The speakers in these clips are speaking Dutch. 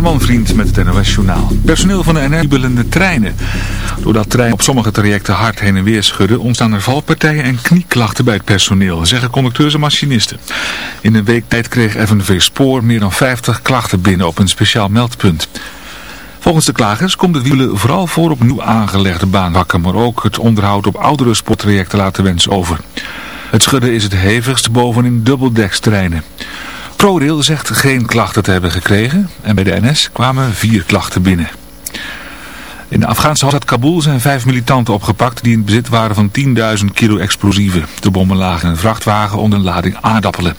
Herman Vriend met het NOS Journaal. Personeel van de NR treinen. Doordat treinen op sommige trajecten hard heen en weer schudden, ontstaan er valpartijen en knieklachten bij het personeel, zeggen conducteurs en machinisten. In een week tijd kreeg FNV Spoor meer dan 50 klachten binnen op een speciaal meldpunt. Volgens de klagers komt het wielen vooral voor op nieuw aangelegde baanwakken, maar ook het onderhoud op oudere sporttrajecten laat de wens over. Het schudden is het hevigst bovenin dubbeldekstreinen. ProRail zegt geen klachten te hebben gekregen en bij de NS kwamen vier klachten binnen. In de Afghaanse hoofdstad Kabul zijn vijf militanten opgepakt die in bezit waren van 10.000 kilo explosieven. De bommen lagen in een vrachtwagen onder een lading aardappelen.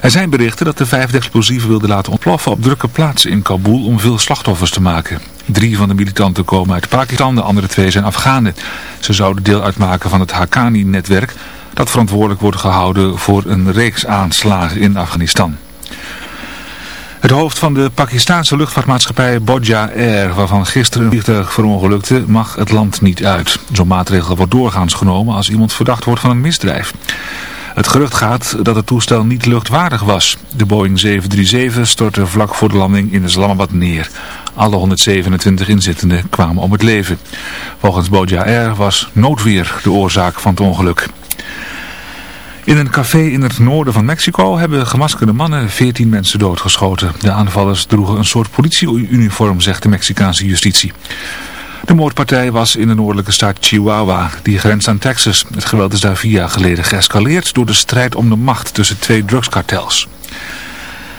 Er zijn berichten dat de vijfde explosieven wilden laten ontploffen op drukke plaatsen in Kabul om veel slachtoffers te maken. Drie van de militanten komen uit Pakistan, de andere twee zijn Afghanen. Ze zouden deel uitmaken van het Haqqani-netwerk dat verantwoordelijk wordt gehouden voor een reeks aanslagen in Afghanistan. Het hoofd van de Pakistanse luchtvaartmaatschappij Bodja Air, waarvan gisteren een vliegtuig verongelukte, mag het land niet uit. Zo'n maatregel wordt doorgaans genomen als iemand verdacht wordt van een misdrijf. Het gerucht gaat dat het toestel niet luchtwaardig was. De Boeing 737 stortte vlak voor de landing in Islamabad neer. Alle 127 inzittenden kwamen om het leven. Volgens Bodja Air was noodweer de oorzaak van het ongeluk. In een café in het noorden van Mexico hebben gemaskerde mannen 14 mensen doodgeschoten. De aanvallers droegen een soort politieuniform, zegt de Mexicaanse justitie. De moordpartij was in de noordelijke staat Chihuahua, die grenst aan Texas. Het geweld is daar vier jaar geleden geëscaleerd door de strijd om de macht tussen twee drugskartels.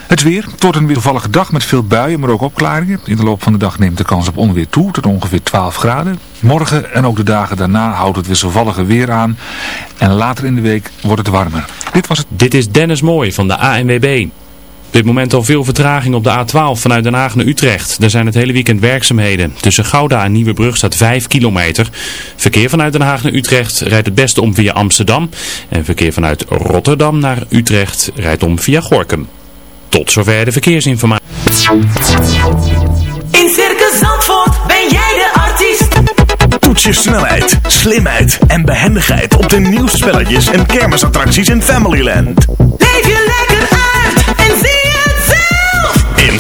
Het weer, tot een wisselvallige dag met veel buien, maar ook opklaringen. In de loop van de dag neemt de kans op onweer toe tot ongeveer 12 graden. Morgen en ook de dagen daarna houdt het wisselvallige weer aan. En later in de week wordt het warmer. Dit was het. Dit is Dennis Mooi van de ANWB. Op dit moment al veel vertraging op de A12 vanuit Den Haag naar Utrecht. Er zijn het hele weekend werkzaamheden. Tussen Gouda en Nieuwebrug staat 5 kilometer. Verkeer vanuit Den Haag naar Utrecht rijdt het beste om via Amsterdam. En verkeer vanuit Rotterdam naar Utrecht rijdt om via Gorkum. Tot zover de verkeersinformatie. In Circus Zandvoort ben jij de artiest. Toets je snelheid, slimheid en behendigheid op de nieuwste spelletjes en kermisattracties in Familyland. Leef je lekker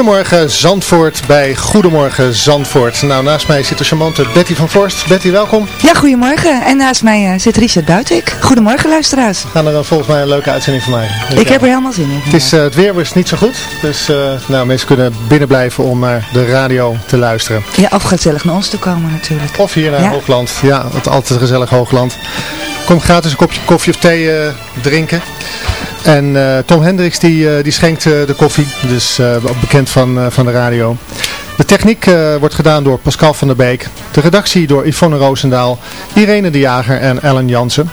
Goedemorgen Zandvoort bij Goedemorgen Zandvoort. Nou, naast mij zit de charmante Betty van Forst. Betty, welkom. Ja, goedemorgen. En naast mij uh, zit Richard Buitik. Goedemorgen luisteraars. We gaan er dan volgens mij een leuke uitzending van mij. Ik, heb er helemaal zin in. Het, is, uh, het weer was niet zo goed. Dus uh, nou, mensen kunnen binnen blijven om naar de radio te luisteren. Ja, of gezellig naar ons te komen natuurlijk. Of hier naar ja. Hoogland. Ja, het altijd gezellig Hoogland. Kom gratis een kopje koffie of thee drinken. En uh, Tom Hendricks die, uh, die schenkt uh, de koffie, dus bekend van, van de radio. De techniek eh, wordt gedaan door Pascal van der Beek. De redactie door Yvonne Roosendaal, Irene de Jager en Ellen Jansen.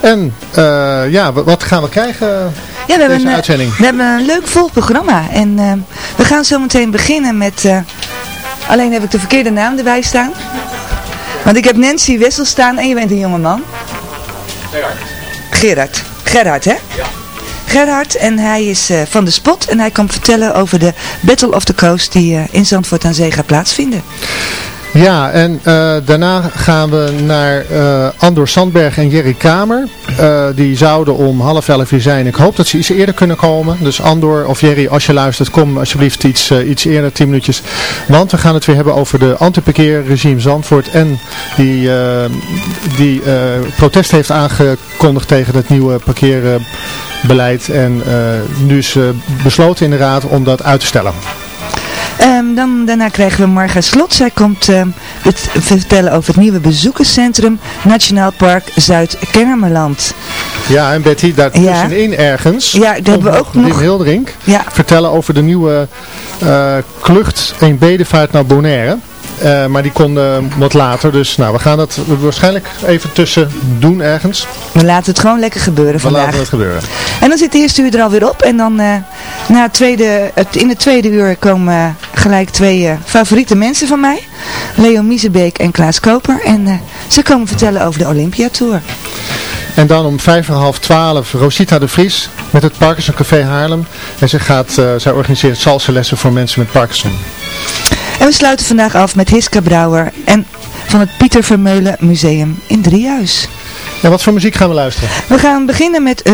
En eh, ja, wat gaan we krijgen Ja, we deze hebben, een, eh, uitzending? we hebben een leuk vol programma. En eh, we gaan zo meteen beginnen met... eh, alleen heb ik de verkeerde naam erbij staan. Want ik heb Nancy Wessel staan en je bent een jonge man. Gerard. Gerard, hè? Ja. Gerard en hij is eh, van de Spot en hij kan vertellen over de Battle of the Coast die eh, in Zandvoort aan Zee gaat plaatsvinden. Ja, en eh, daarna gaan we naar eh, Andor Sandberg en Jerry Kamer. Eh, die zouden om half elf hier zijn. Ik hoop dat ze iets eerder kunnen komen. Dus Andor of Jerry, als je luistert, kom alsjeblieft iets, iets eerder, 10 minuutjes. Want we gaan het weer hebben over de antiparkeerregime Zandvoort. En die, die protest heeft aangekondigd tegen het nieuwe parkeerbeleid. En nu is besloten in de raad om dat uit te stellen. Ehm, dan, daarna krijgen we Marga Slot. Zij komt ehm, het vertellen over het nieuwe bezoekerscentrum Nationaal Park Zuid-Kennemerland. Ja, en Betty, daartussenin ergens. Ja, daar hebben we ook Wim nog- Ja. vertellen over de nieuwe eh klucht een bedevaart naar Bonaire. Eh, maar die kon eh, wat later, dus nou, we gaan dat waarschijnlijk even tussen doen ergens. We laten het gewoon lekker gebeuren We vandaag. laten het gebeuren. En dan zit de eerste uur er alweer op. En dan na het tweede, het, in het tweede uur komen gelijk twee eh, favoriete mensen van mij. Leo Miezebeek en Klaas Koper. En eh, ze komen vertellen over de Olympia Tour. En dan om vijf en half twaalf Rosita de Vries met het Parkinson Café Haarlem. En zij, gaat, eh, zij organiseert salsa lessen voor mensen met Parkinson. En we sluiten vandaag af met Hiska Brouwer en van het Pieter Vermeulen Museum in Driehuis. En wat voor muziek gaan we luisteren? We gaan beginnen met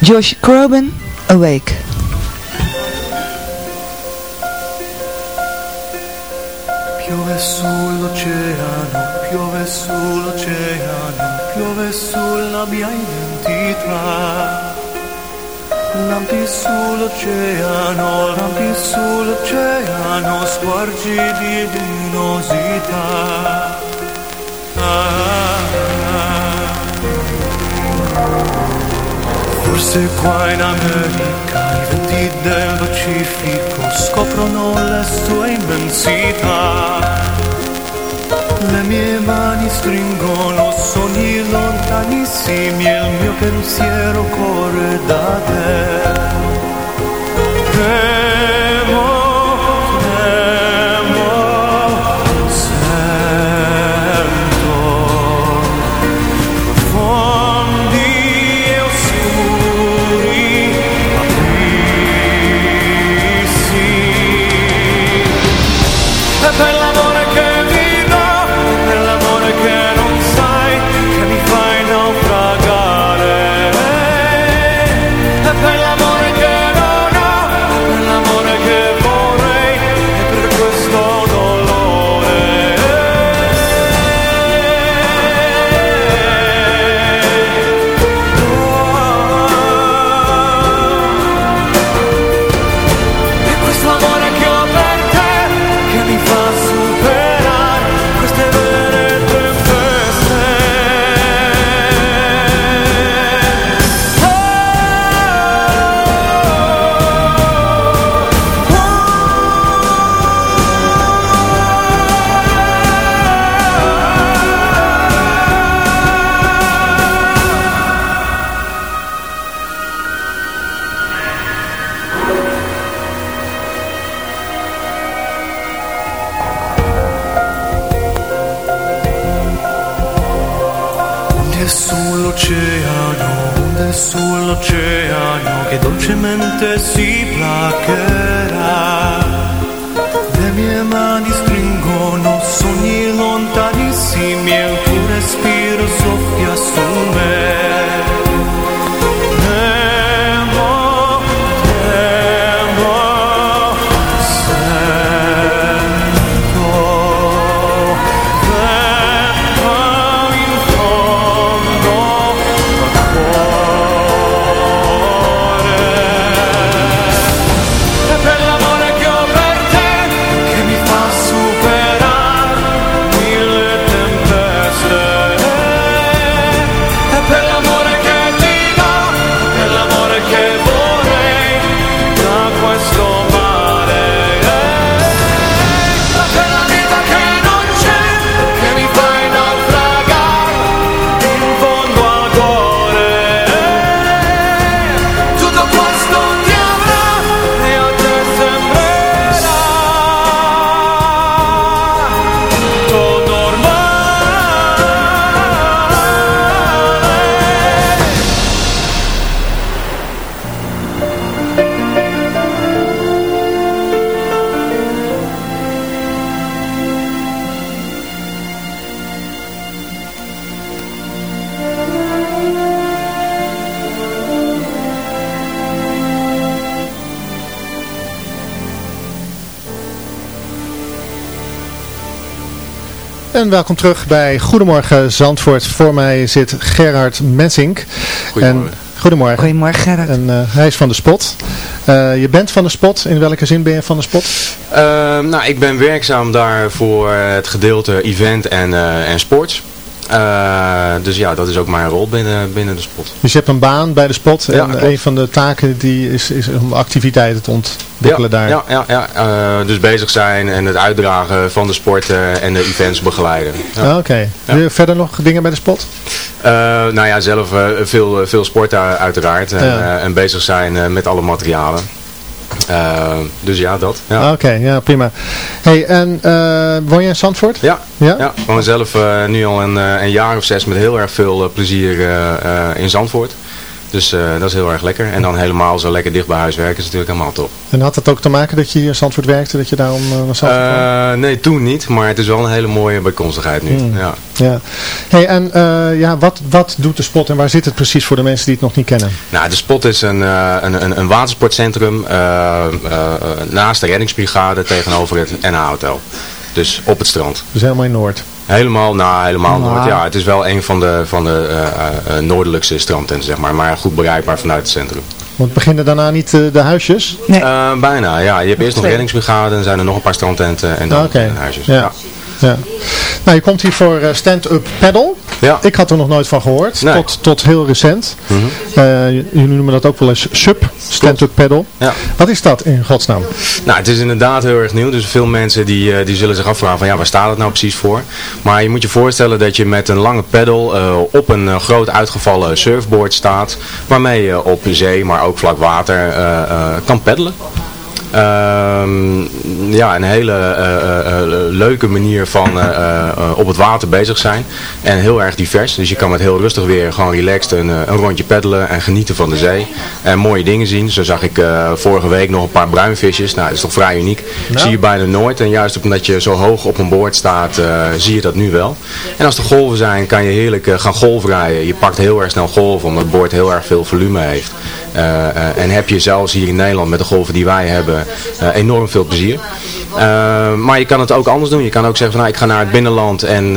Josh Groban, Awake. Piove sull'oceano, piove sull'oceano, piove sulla mia identità. Lampi sull'oceano, lampi sull'oceano, squarci di luminosità. Ah, Forse qua in America venti del Pacifico scoprono le sue immensità. Le mie mani stringono sogni lontanissimi e il mio pensiero corre da te. En welkom terug bij Goedemorgen Zandvoort. Voor mij zit Gerard Mensink. Goedemorgen. En, goedemorgen. Goedemorgen Gerard. En eh, hij is van de Spot. Eh, je bent van de Spot. In welke zin ben je van de Spot? Eh, nou, ik ben werkzaam daar voor het gedeelte event en, eh, en sports. Eh, dus ja, dat is ook mijn rol binnen, binnen de spot. Dus je hebt een baan bij de Spot. Ja, en klopt. een van de taken die is, is om activiteiten te ontwikkelen daar. Ja, ja, ja. eh, dus bezig zijn en het uitdragen van de sporten en de events begeleiden. Ja. Ah, Oké. Wil je verder nog dingen bij de Spot? Eh, nou ja, zelf veel, veel sporten uiteraard. En, en bezig zijn met alle materialen. Eh, dus ja, dat. Ja. Ah, Oké, ja prima. Hey, en eh, woon je in Zandvoort? Ja, Ja? ja? gewoon zelf eh, nu al een, een jaar of zes met heel erg veel plezier in Zandvoort. Dus eh, dat is heel erg lekker. En dan helemaal zo lekker dicht bij huis werken is natuurlijk helemaal top. En had dat ook te maken dat je hier in Zandvoort werkte, dat je daarom Zandvoort kwam? Eh, nee, toen niet. Maar het is wel een hele mooie bijkomstigheid nu. Hmm. Ja. Ja. Hey, en ja, wat, wat doet de spot en waar zit het precies voor de mensen die het nog niet kennen? Nou, de Spot is een, een, een, een watersportcentrum naast de reddingsbrigade tegenover het NH Hotel. Dus op het strand. Dus helemaal in Noord. Helemaal, nou helemaal Nou. Noord. Ja, het is wel een van de, van de eh, eh, eh, noordelijkste strandtenten, zeg maar. Maar goed bereikbaar vanuit het centrum. Want beginnen daarna niet de huisjes? Nee. Eh, bijna, ja. Je hebt eerst nog reddingsbrigade en zijn er nog een paar strandtenten en dan Ah, Oké. eh, huisjes. Ja. ja. Nou, je komt hier voor stand-up paddle. Ja. Ik had er nog nooit van gehoord, Nee. tot, tot heel recent. Mhm. Eh, jullie noemen dat ook wel eens sub, stand-up paddle. Ja. Wat is dat in godsnaam? Nou, het is inderdaad heel erg nieuw. Dus veel mensen die, eh, die zullen zich afvragen van ja, waar staat het nou precies voor? Maar je moet je voorstellen dat je met een lange pedal eh, op een groot uitgevallen surfboard staat. Waarmee je op zee, maar ook vlak water kan peddelen. Ehm, ja, een hele eh, eh, eh, leuke manier van op het water bezig zijn. En heel erg divers. Dus je kan met heel rustig weer gewoon relaxed een, een rondje peddelen en genieten van de zee. En mooie dingen zien. Zo zag ik vorige week nog een paar bruinvisjes. Nou, dat is toch vrij uniek. Zie je bijna nooit. En juist omdat je zo hoog op een boord staat, zie je dat nu wel. En als er golven zijn, kan je heerlijk gaan golfrijden. Je pakt heel erg snel golven, omdat het boord heel erg veel volume heeft. Eh, eh, en heb je zelfs hier in Nederland met de golven die wij hebben eh, enorm veel plezier. Maar je kan het ook anders doen. Je kan ook zeggen van nou, ik ga naar het binnenland en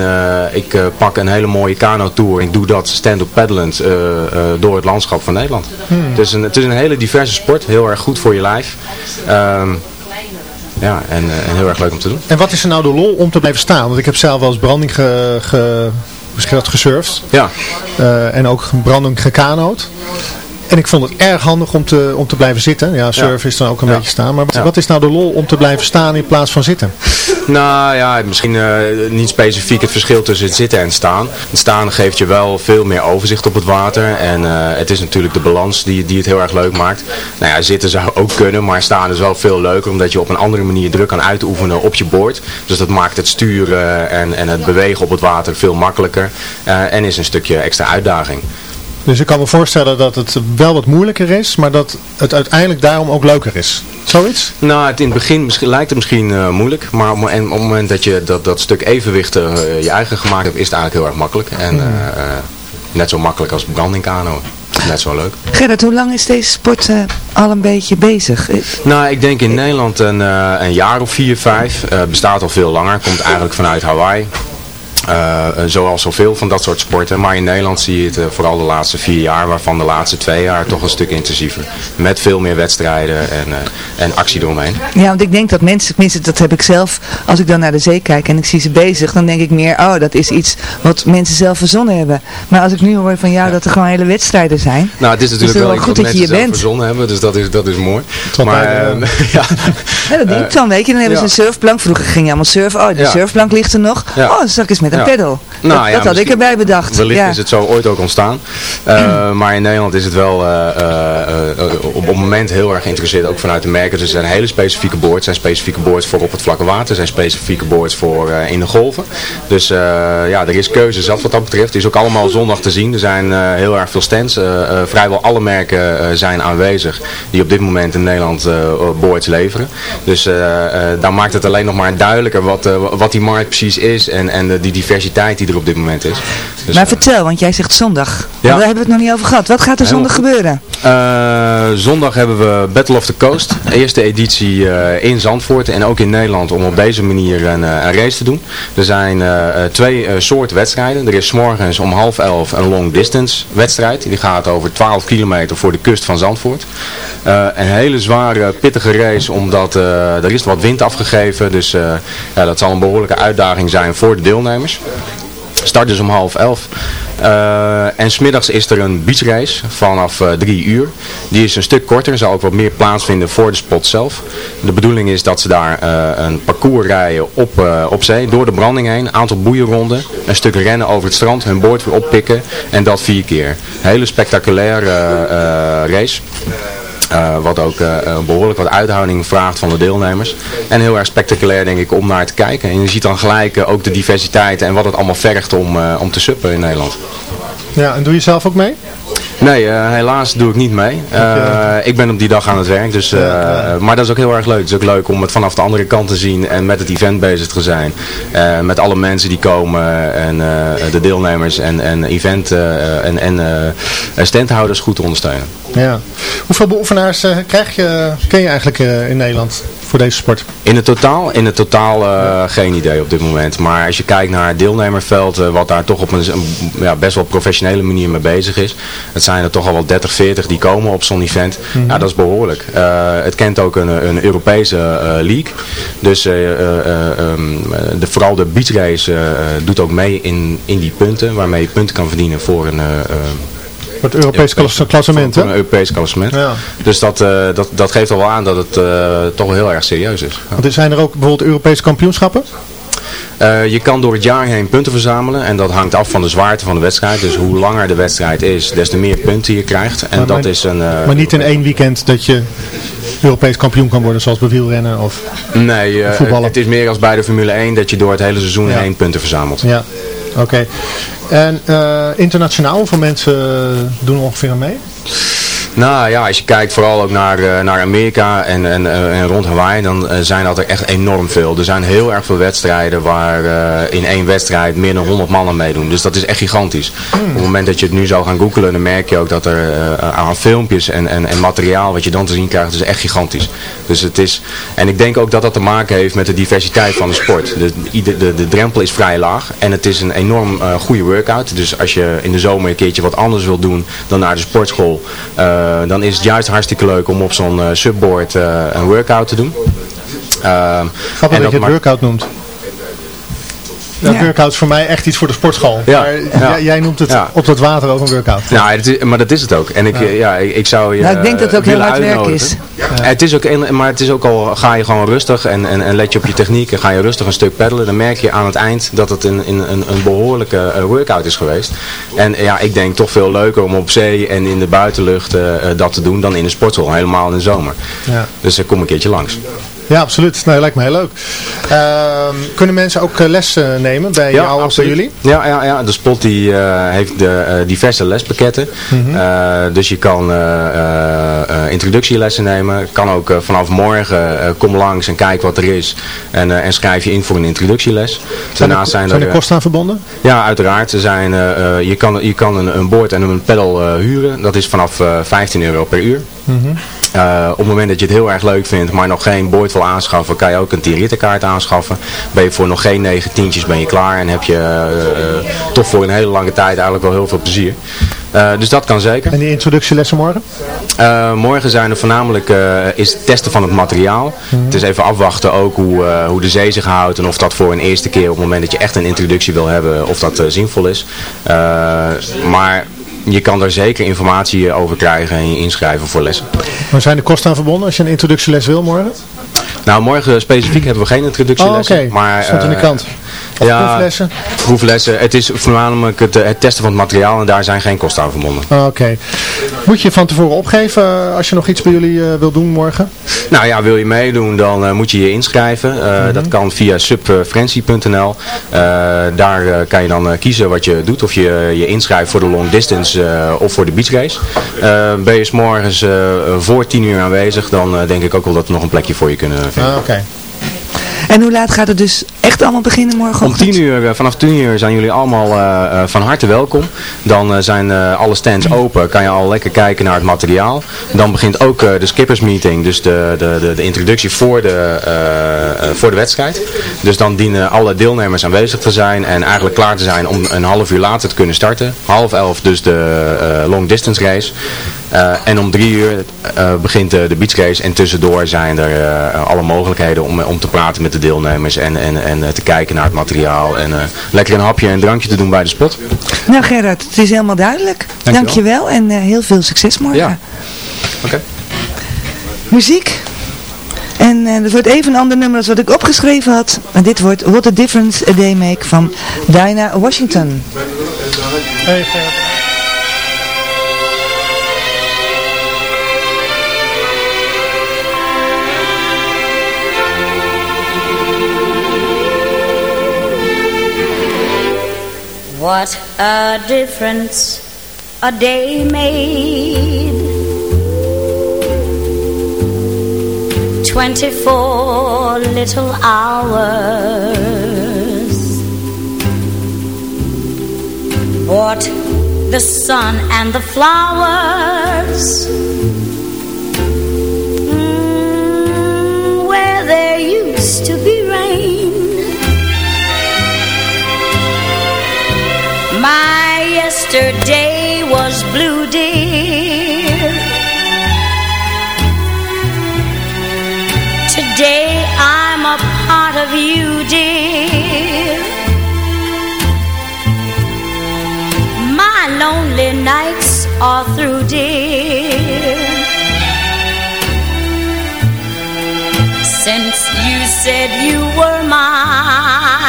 ik pak een hele mooie kano-tour. Ik doe dat stand-up paddelend door het landschap van Nederland. Het, is een, het is een hele diverse sport. Heel erg goed voor je lijf. Ehm, ja, en, en heel erg leuk om te doen. En wat is er nou de lol om te blijven staan? Want ik heb zelf wel eens branding ge, ge, gesurfd. Ja. En ook branding gekanoot. En ik vond het erg handig om te, om te blijven zitten. Ja, surfen is dan ook een beetje staan. Maar wat is nou de lol om te blijven staan in plaats van zitten? Nou ja, misschien eh, niet specifiek het verschil tussen het zitten en staan. Het staan geeft je wel veel meer overzicht op het water. En eh, het is natuurlijk de balans die, die het heel erg leuk maakt. Nou ja, zitten zou ook kunnen, maar staan is wel veel leuker. Omdat je op een andere manier druk kan uitoefenen op je boord. Dus dat maakt het sturen en, en het bewegen op het water veel makkelijker. Eh, en is een stukje extra uitdaging. Dus ik kan me voorstellen dat het wel wat moeilijker is. Maar dat het uiteindelijk daarom ook leuker is. Zoiets? Nou, het in het begin misschien, lijkt het misschien eh, moeilijk, maar op, mo- en op het moment dat je dat, dat stuk evenwicht eh, je eigen gemaakt hebt, is het eigenlijk heel erg makkelijk. En eh, eh, net zo makkelijk als brandingkano. Net zo leuk. Gerrit, hoe lang is deze sport eh, al een beetje bezig? Nou, ik denk in Nederland een, eh, een jaar of vier, vijf. Eh, bestaat al veel langer. Komt eigenlijk vanuit Hawaii. Eh, eh, zoals zoveel van dat soort sporten. Maar in Nederland zie je het eh, vooral de laatste vier jaar, waarvan de laatste twee jaar toch een stuk intensiever. Met veel meer wedstrijden en, eh, en actie eromheen. Ja, want ik denk dat mensen, tenminste dat heb ik zelf, als ik dan naar de zee kijk en ik zie ze bezig, dan denk ik meer, oh dat is iets wat mensen zelf verzonnen hebben. Maar als ik nu hoor van jou dat er gewoon hele wedstrijden zijn, Nou, het is natuurlijk het wel goed wat dat je hier bent. verzonnen hebben, dus dat is, dat is mooi. Tot maar, ja. ja, dat denk ik dan, weet je. Dan hebben ja. ze een surfplank, vroeger ging je allemaal surfen, oh die Ja. surfplank ligt er nog, Ja. oh dan zal ik eens met een Ja. pedal. Nou, dat ja, dat had ik erbij bedacht. Wellicht ja. is het zo ooit ook ontstaan. Uh, maar in Nederland is het wel uh, uh, op het moment heel erg geïnteresseerd, ook vanuit de merken. Dus er zijn hele specifieke boards. Er zijn specifieke boards voor op het vlakke water. Er zijn specifieke boards voor in de golven. Dus ja, er is keuze zat wat dat betreft. Het is ook allemaal zondag te zien. Er zijn heel erg veel stands. vrijwel alle merken zijn aanwezig die op dit moment in Nederland boards leveren. Dus daar maakt het alleen nog maar duidelijker wat, wat die markt precies is en, en die diversiteit die er op dit moment is. Dus, maar eh, vertel, want jij zegt zondag. Ja. Daar hebben we het nog niet over gehad. Wat gaat er zondag gebeuren? Eh, zondag hebben we Battle of the Coast. Eerste editie eh, in Zandvoort en ook in Nederland om op deze manier een, een race te doen. Er zijn twee soorten wedstrijden. Er is 's morgens om half elf een long distance wedstrijd. Die gaat over 12 kilometer voor de kust van Zandvoort. Een hele zware, pittige race omdat er is wat wind afgegeven. Dus ja, dat zal een behoorlijke uitdaging zijn voor de deelnemers. Start dus om half elf. Eh, en smiddags is er een beachrace vanaf eh, drie uur. Die is een stuk korter, zal ook wat meer plaatsvinden voor de spot zelf. De bedoeling is dat ze daar eh, een parcours rijden op, op zee, door de branding heen. Een aantal boeienronden, een stuk rennen over het strand, hun boord weer oppikken. En dat vier keer. Hele spectaculaire race. Eh, wat ook eh, behoorlijk wat uithouding vraagt van de deelnemers. En heel erg spectaculair denk ik om naar te kijken. En je ziet dan gelijk eh, ook de diversiteit en wat het allemaal vergt om, om te suppen in Nederland. Ja, en doe je zelf ook mee? Nee, helaas doe ik niet mee. Ik ben op die dag aan het werk, dus, maar dat is ook heel erg leuk. Het is ook leuk om het vanaf de andere kant te zien en met het event bezig te zijn. Met alle mensen die komen en de deelnemers en, en event en, en standhouders goed te ondersteunen. Ja. Hoeveel beoefenaars eh, krijg je, ken je eigenlijk eh, in Nederland voor deze sport? In het totaal, in het totaal eh, geen idee op dit moment. Maar als je kijkt naar het deelnemerveld, wat daar toch op een, een, ja, best wel professionele manier mee bezig is. Het zijn er toch al wel 30, 40 die komen op zo'n event. Ja, dat is behoorlijk. Eh, het kent ook een, een Europese league. Dus eh, eh, eh, ehm, de, vooral de beachrace doet ook mee in, in die punten. Waarmee je punten kan verdienen voor een... Voor het Europees klas- klassement, hè? een Europees klassement. Ja. Dus dat, eh, dat, dat geeft al wel aan dat het eh, toch wel heel erg serieus is. Ja. Want er zijn er ook bijvoorbeeld Europese kampioenschappen? Eh, je kan door het jaar heen punten verzamelen en dat hangt af van de zwaarte van de wedstrijd. Dus hoe langer de wedstrijd is, des te meer punten je krijgt. En Maar- dat maar- is een... eh, maar niet in één weekend dat je Europees kampioen kan worden, zoals bij wielrennen of... Nee, voetballen. het is meer als bij de Formule 1 dat je door het hele seizoen Ja. heen punten verzamelt. Ja, oké. En eh, internationaal, hoeveel mensen doen er ongeveer mee? Nou ja, als je kijkt vooral ook naar, eh, naar Amerika en, en, eh, en rond Hawaii, dan eh, zijn dat er echt enorm veel. Er zijn heel erg veel wedstrijden waar in één wedstrijd meer dan 100 mannen meedoen. Dus dat is echt gigantisch. Op het moment dat je het nu zou gaan googlen, dan merk je ook dat er aan filmpjes en, en, en materiaal wat je dan te zien krijgt, is echt gigantisch. Dus het is, en ik denk ook dat dat te maken heeft met de diversiteit van de sport. De, de, de drempel is vrij laag en het is een enorm goede workout. Dus als je in de zomer een keertje wat anders wil doen dan naar de sportschool, dan is het juist hartstikke leuk om op zo'n eh, subboard eh, een workout te doen. Ehm, Grappig dat je het workout noemt. Ja, Ja. workout is voor mij echt iets voor de sportschool. Ja, Maar ja. jij, jij noemt het Ja. op dat water ook een workout. Nou, het is, maar dat is het ook. En ik, ja. ja, ik, ik zou je Nou, ik denk dat het ook heel willen hard werk is. Het is ook, een- maar het is ook al, ga je gewoon rustig en, en, en let je op je techniek en ga je rustig een stuk peddelen, dan merk je aan het eind dat het een, een, een, een behoorlijke eh, workout is geweest. En ja, ik denk toch veel leuker om op zee en in de buitenlucht eh, eh, dat te doen dan in de sportschool, helemaal in de zomer. Ja. Dus ik kom een keertje langs. Ja, absoluut. Nee, lijkt me heel leuk. Ehm, kunnen mensen ook eh, les eh, nemen bij jou of bij jullie? Ja, ja, ja, de spot die, eh, heeft de, diverse lespakketten. Mhm. Dus je kan introductielessen nemen. Kan ook vanaf morgen kom langs en kijk wat er is. En, en schrijf je in voor een introductieles. Zijn er, zijn er, kosten aan verbonden? ja, uiteraard. Er zijn, je kan, je kan een, een boord en een pedal huren. Dat is vanaf eh, 15 euro per uur. Mhm. Eh, op het moment dat je het heel erg leuk vindt, maar nog geen boord wil aanschaffen, kan je ook een 10 rittenkaart aanschaffen. Ben je voor nog geen 9 tientjes ben je klaar en heb je eh, toch voor een hele lange tijd eigenlijk wel heel veel plezier. Eh, dus dat kan zeker. En die introductielessen morgen? Morgen zijn er voornamelijk is het testen van het materiaal. Het is even afwachten ook hoe, hoe de zee zich houdt en of dat voor een eerste keer op het moment dat je echt een introductie wil hebben, of dat zinvol is. Maar je kan daar zeker informatie over krijgen en je inschrijven voor lessen. Maar zijn er kosten aan verbonden als je een introductieles wil morgen? Nou, morgen specifiek hebben we geen introductielessen. Oh, oké. Maar, ja, proeflessen? proeflessen. Het is voornamelijk het, eh, het testen van het materiaal en daar zijn geen kosten aan verbonden. Ah, Oké. Moet je van tevoren opgeven eh, als je nog iets bij jullie eh, wil doen morgen? Nou ja, wil je meedoen, dan moet je je inschrijven. Eh, Dat kan via subfrenzy.nl. Daar kan je dan kiezen wat je doet. Of je je inschrijft voor de long distance of voor de beach race. Ben je s morgens voor 10 uur aanwezig, dan denk ik ook wel dat we nog een plekje voor je kunnen vinden. Ah, Oké. En hoe laat gaat het dus echt allemaal beginnen morgen? Om 10 uur, eh, vanaf 10 uur zijn jullie allemaal eh, eh, van harte welkom. Dan zijn alle stands open, kan je al lekker kijken naar het materiaal. Dan begint ook de skippers meeting, dus de, de, de, de introductie voor de, voor de wedstrijd. Dus dan dienen alle deelnemers aanwezig te zijn en eigenlijk klaar te zijn om een half uur later te kunnen starten. Half elf dus de long distance race. Eh, en om drie uur eh, begint de, de beach race en tussendoor zijn er eh, alle mogelijkheden om, om te praten met de deelnemers en, en, en eh, te kijken naar het materiaal en eh, lekker een hapje en een drankje te doen bij de spot. Nou Gerard, het is helemaal duidelijk. Dankjewel. Dankjewel en eh, heel veel succes morgen. Ja. Oké. Muziek. En eh dat wordt even een ander nummer als wat ik opgeschreven had. En dit wordt What a Difference a Day Make van Dinah Washington. What a difference a day made. Twenty-four little hours. Brought the sun and the flowers. Yesterday was blue, dear. Today I'm a part of you, dear. My lonely nights are through, dear. Since you said you were mine.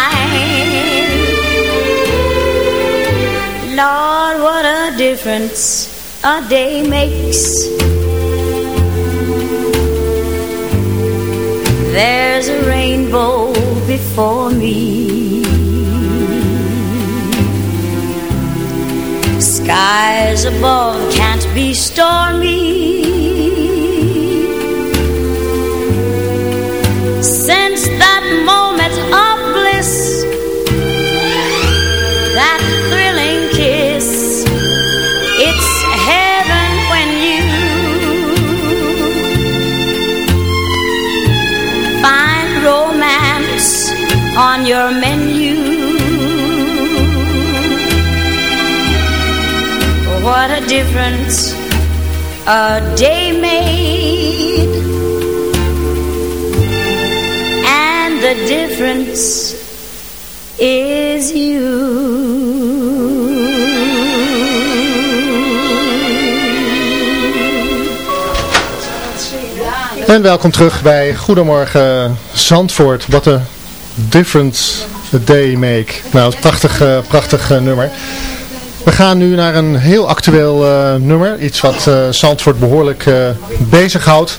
Difference a day makes. There's a rainbow before me. Skies above can't be stormy. On your menu. What a difference a day made. And the difference is you. En welkom terug bij Goedemorgen Zandvoort. What a difference a day make. Nou, prachtig, eh, prachtig eh, nummer. We gaan nu naar een heel actueel eh, nummer. Iets wat Zandvoort behoorlijk eh bezighoudt.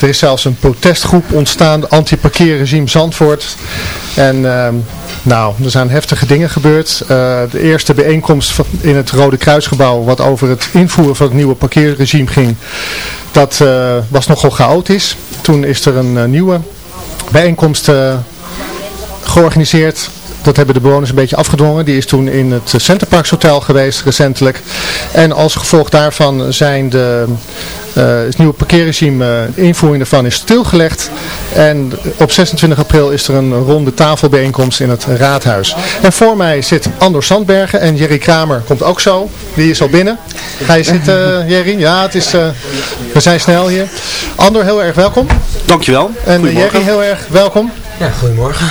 Er is zelfs een protestgroep ontstaan. Anti-parkeerregime Zandvoort. En ehm, nou, er zijn heftige dingen gebeurd. De eerste bijeenkomst in het Rode Kruisgebouw. Wat over het invoeren van het nieuwe parkeerregime ging. Dat was nogal chaotisch. Toen is er een nieuwe bijeenkomst georganiseerd. Dat hebben de bewoners een beetje afgedwongen. Die is toen in het Centerparks Hotel geweest recentelijk. En als gevolg daarvan zijn de, eh, het nieuwe parkeerregime, eh, de invoering daarvan is stilgelegd. En op 26 april is er een ronde tafelbijeenkomst in het raadhuis. En voor mij zit Andor Sandbergen en Jerry Kramer komt ook zo. Die is al binnen. Ga je zitten eh, Jerry? Ja, het is, eh, we zijn snel hier. Andor, heel erg welkom. Dankjewel. En. Jerry, heel erg welkom. Ja, goedemorgen.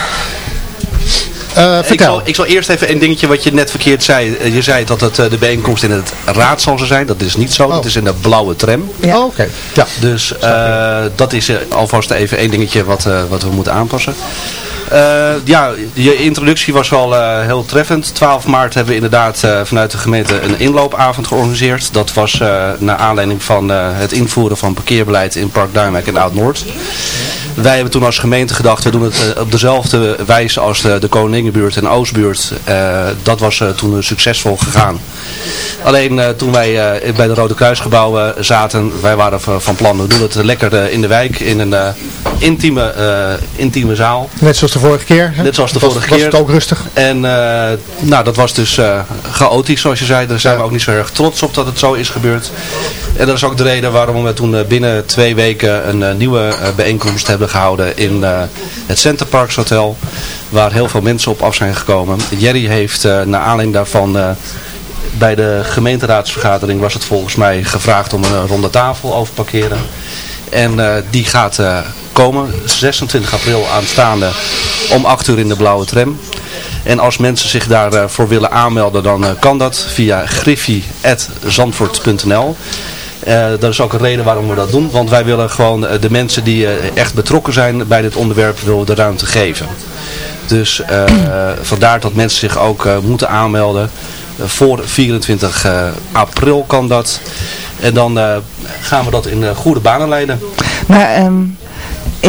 Eh, Ik zal, ik zal eerst even een dingetje wat je net verkeerd zei. Eh, Je zei dat het, eh, de bijeenkomst in het raad zal zijn. Dat is niet zo. Dat is in de blauwe tram. Oh, Oké. Ja. Dus eh, dat is alvast even één dingetje wat, eh, wat we moeten aanpassen. Eh, ja, je introductie was wel eh, heel treffend. 12 maart hebben we inderdaad eh, vanuit de gemeente een inloopavond georganiseerd. Dat was naar aanleiding van het invoeren van parkeerbeleid in Park Duinwijk en Oud-Noord. Wij hebben toen als gemeente gedacht, we doen het op dezelfde wijze als de, de Koningenbuurt en Oostbuurt. dat was toen succesvol gegaan. Alleen toen wij bij de Rode Kruisgebouwen zaten, wij waren van plan, we doen het lekker in de wijk in een intieme, intieme zaal. Net zoals de vorige keer. Net zoals de was, vorige was keer. het ook rustig? En uh, nou, dat was dus uh, chaotisch zoals je zei. Daar zijn we ook niet zo erg trots op dat het zo is gebeurd. En dat is ook de reden waarom we toen uh, binnen twee weken een nieuwe bijeenkomst hebben gehouden in het Center Parks Hotel. Waar heel veel mensen op af zijn gekomen. Jerry heeft naar aanleiding daarvan bij de gemeenteraadsvergadering was het volgens mij gevraagd om een ronde tafel over parkeren. En uh, die gaat uh, komen, 26 april aanstaande, om 8 uur in de blauwe tram. En als mensen zich daarvoor uh, willen aanmelden, dan kan dat via griffie.zandvoort.nl. dat is ook een reden waarom we dat doen, want wij willen gewoon de mensen die echt betrokken zijn bij dit onderwerp, de ruimte geven. Dus vandaar dat mensen zich ook moeten aanmelden. voor 24 april kan dat. En dan gaan we dat in goede banen leiden. Maar um,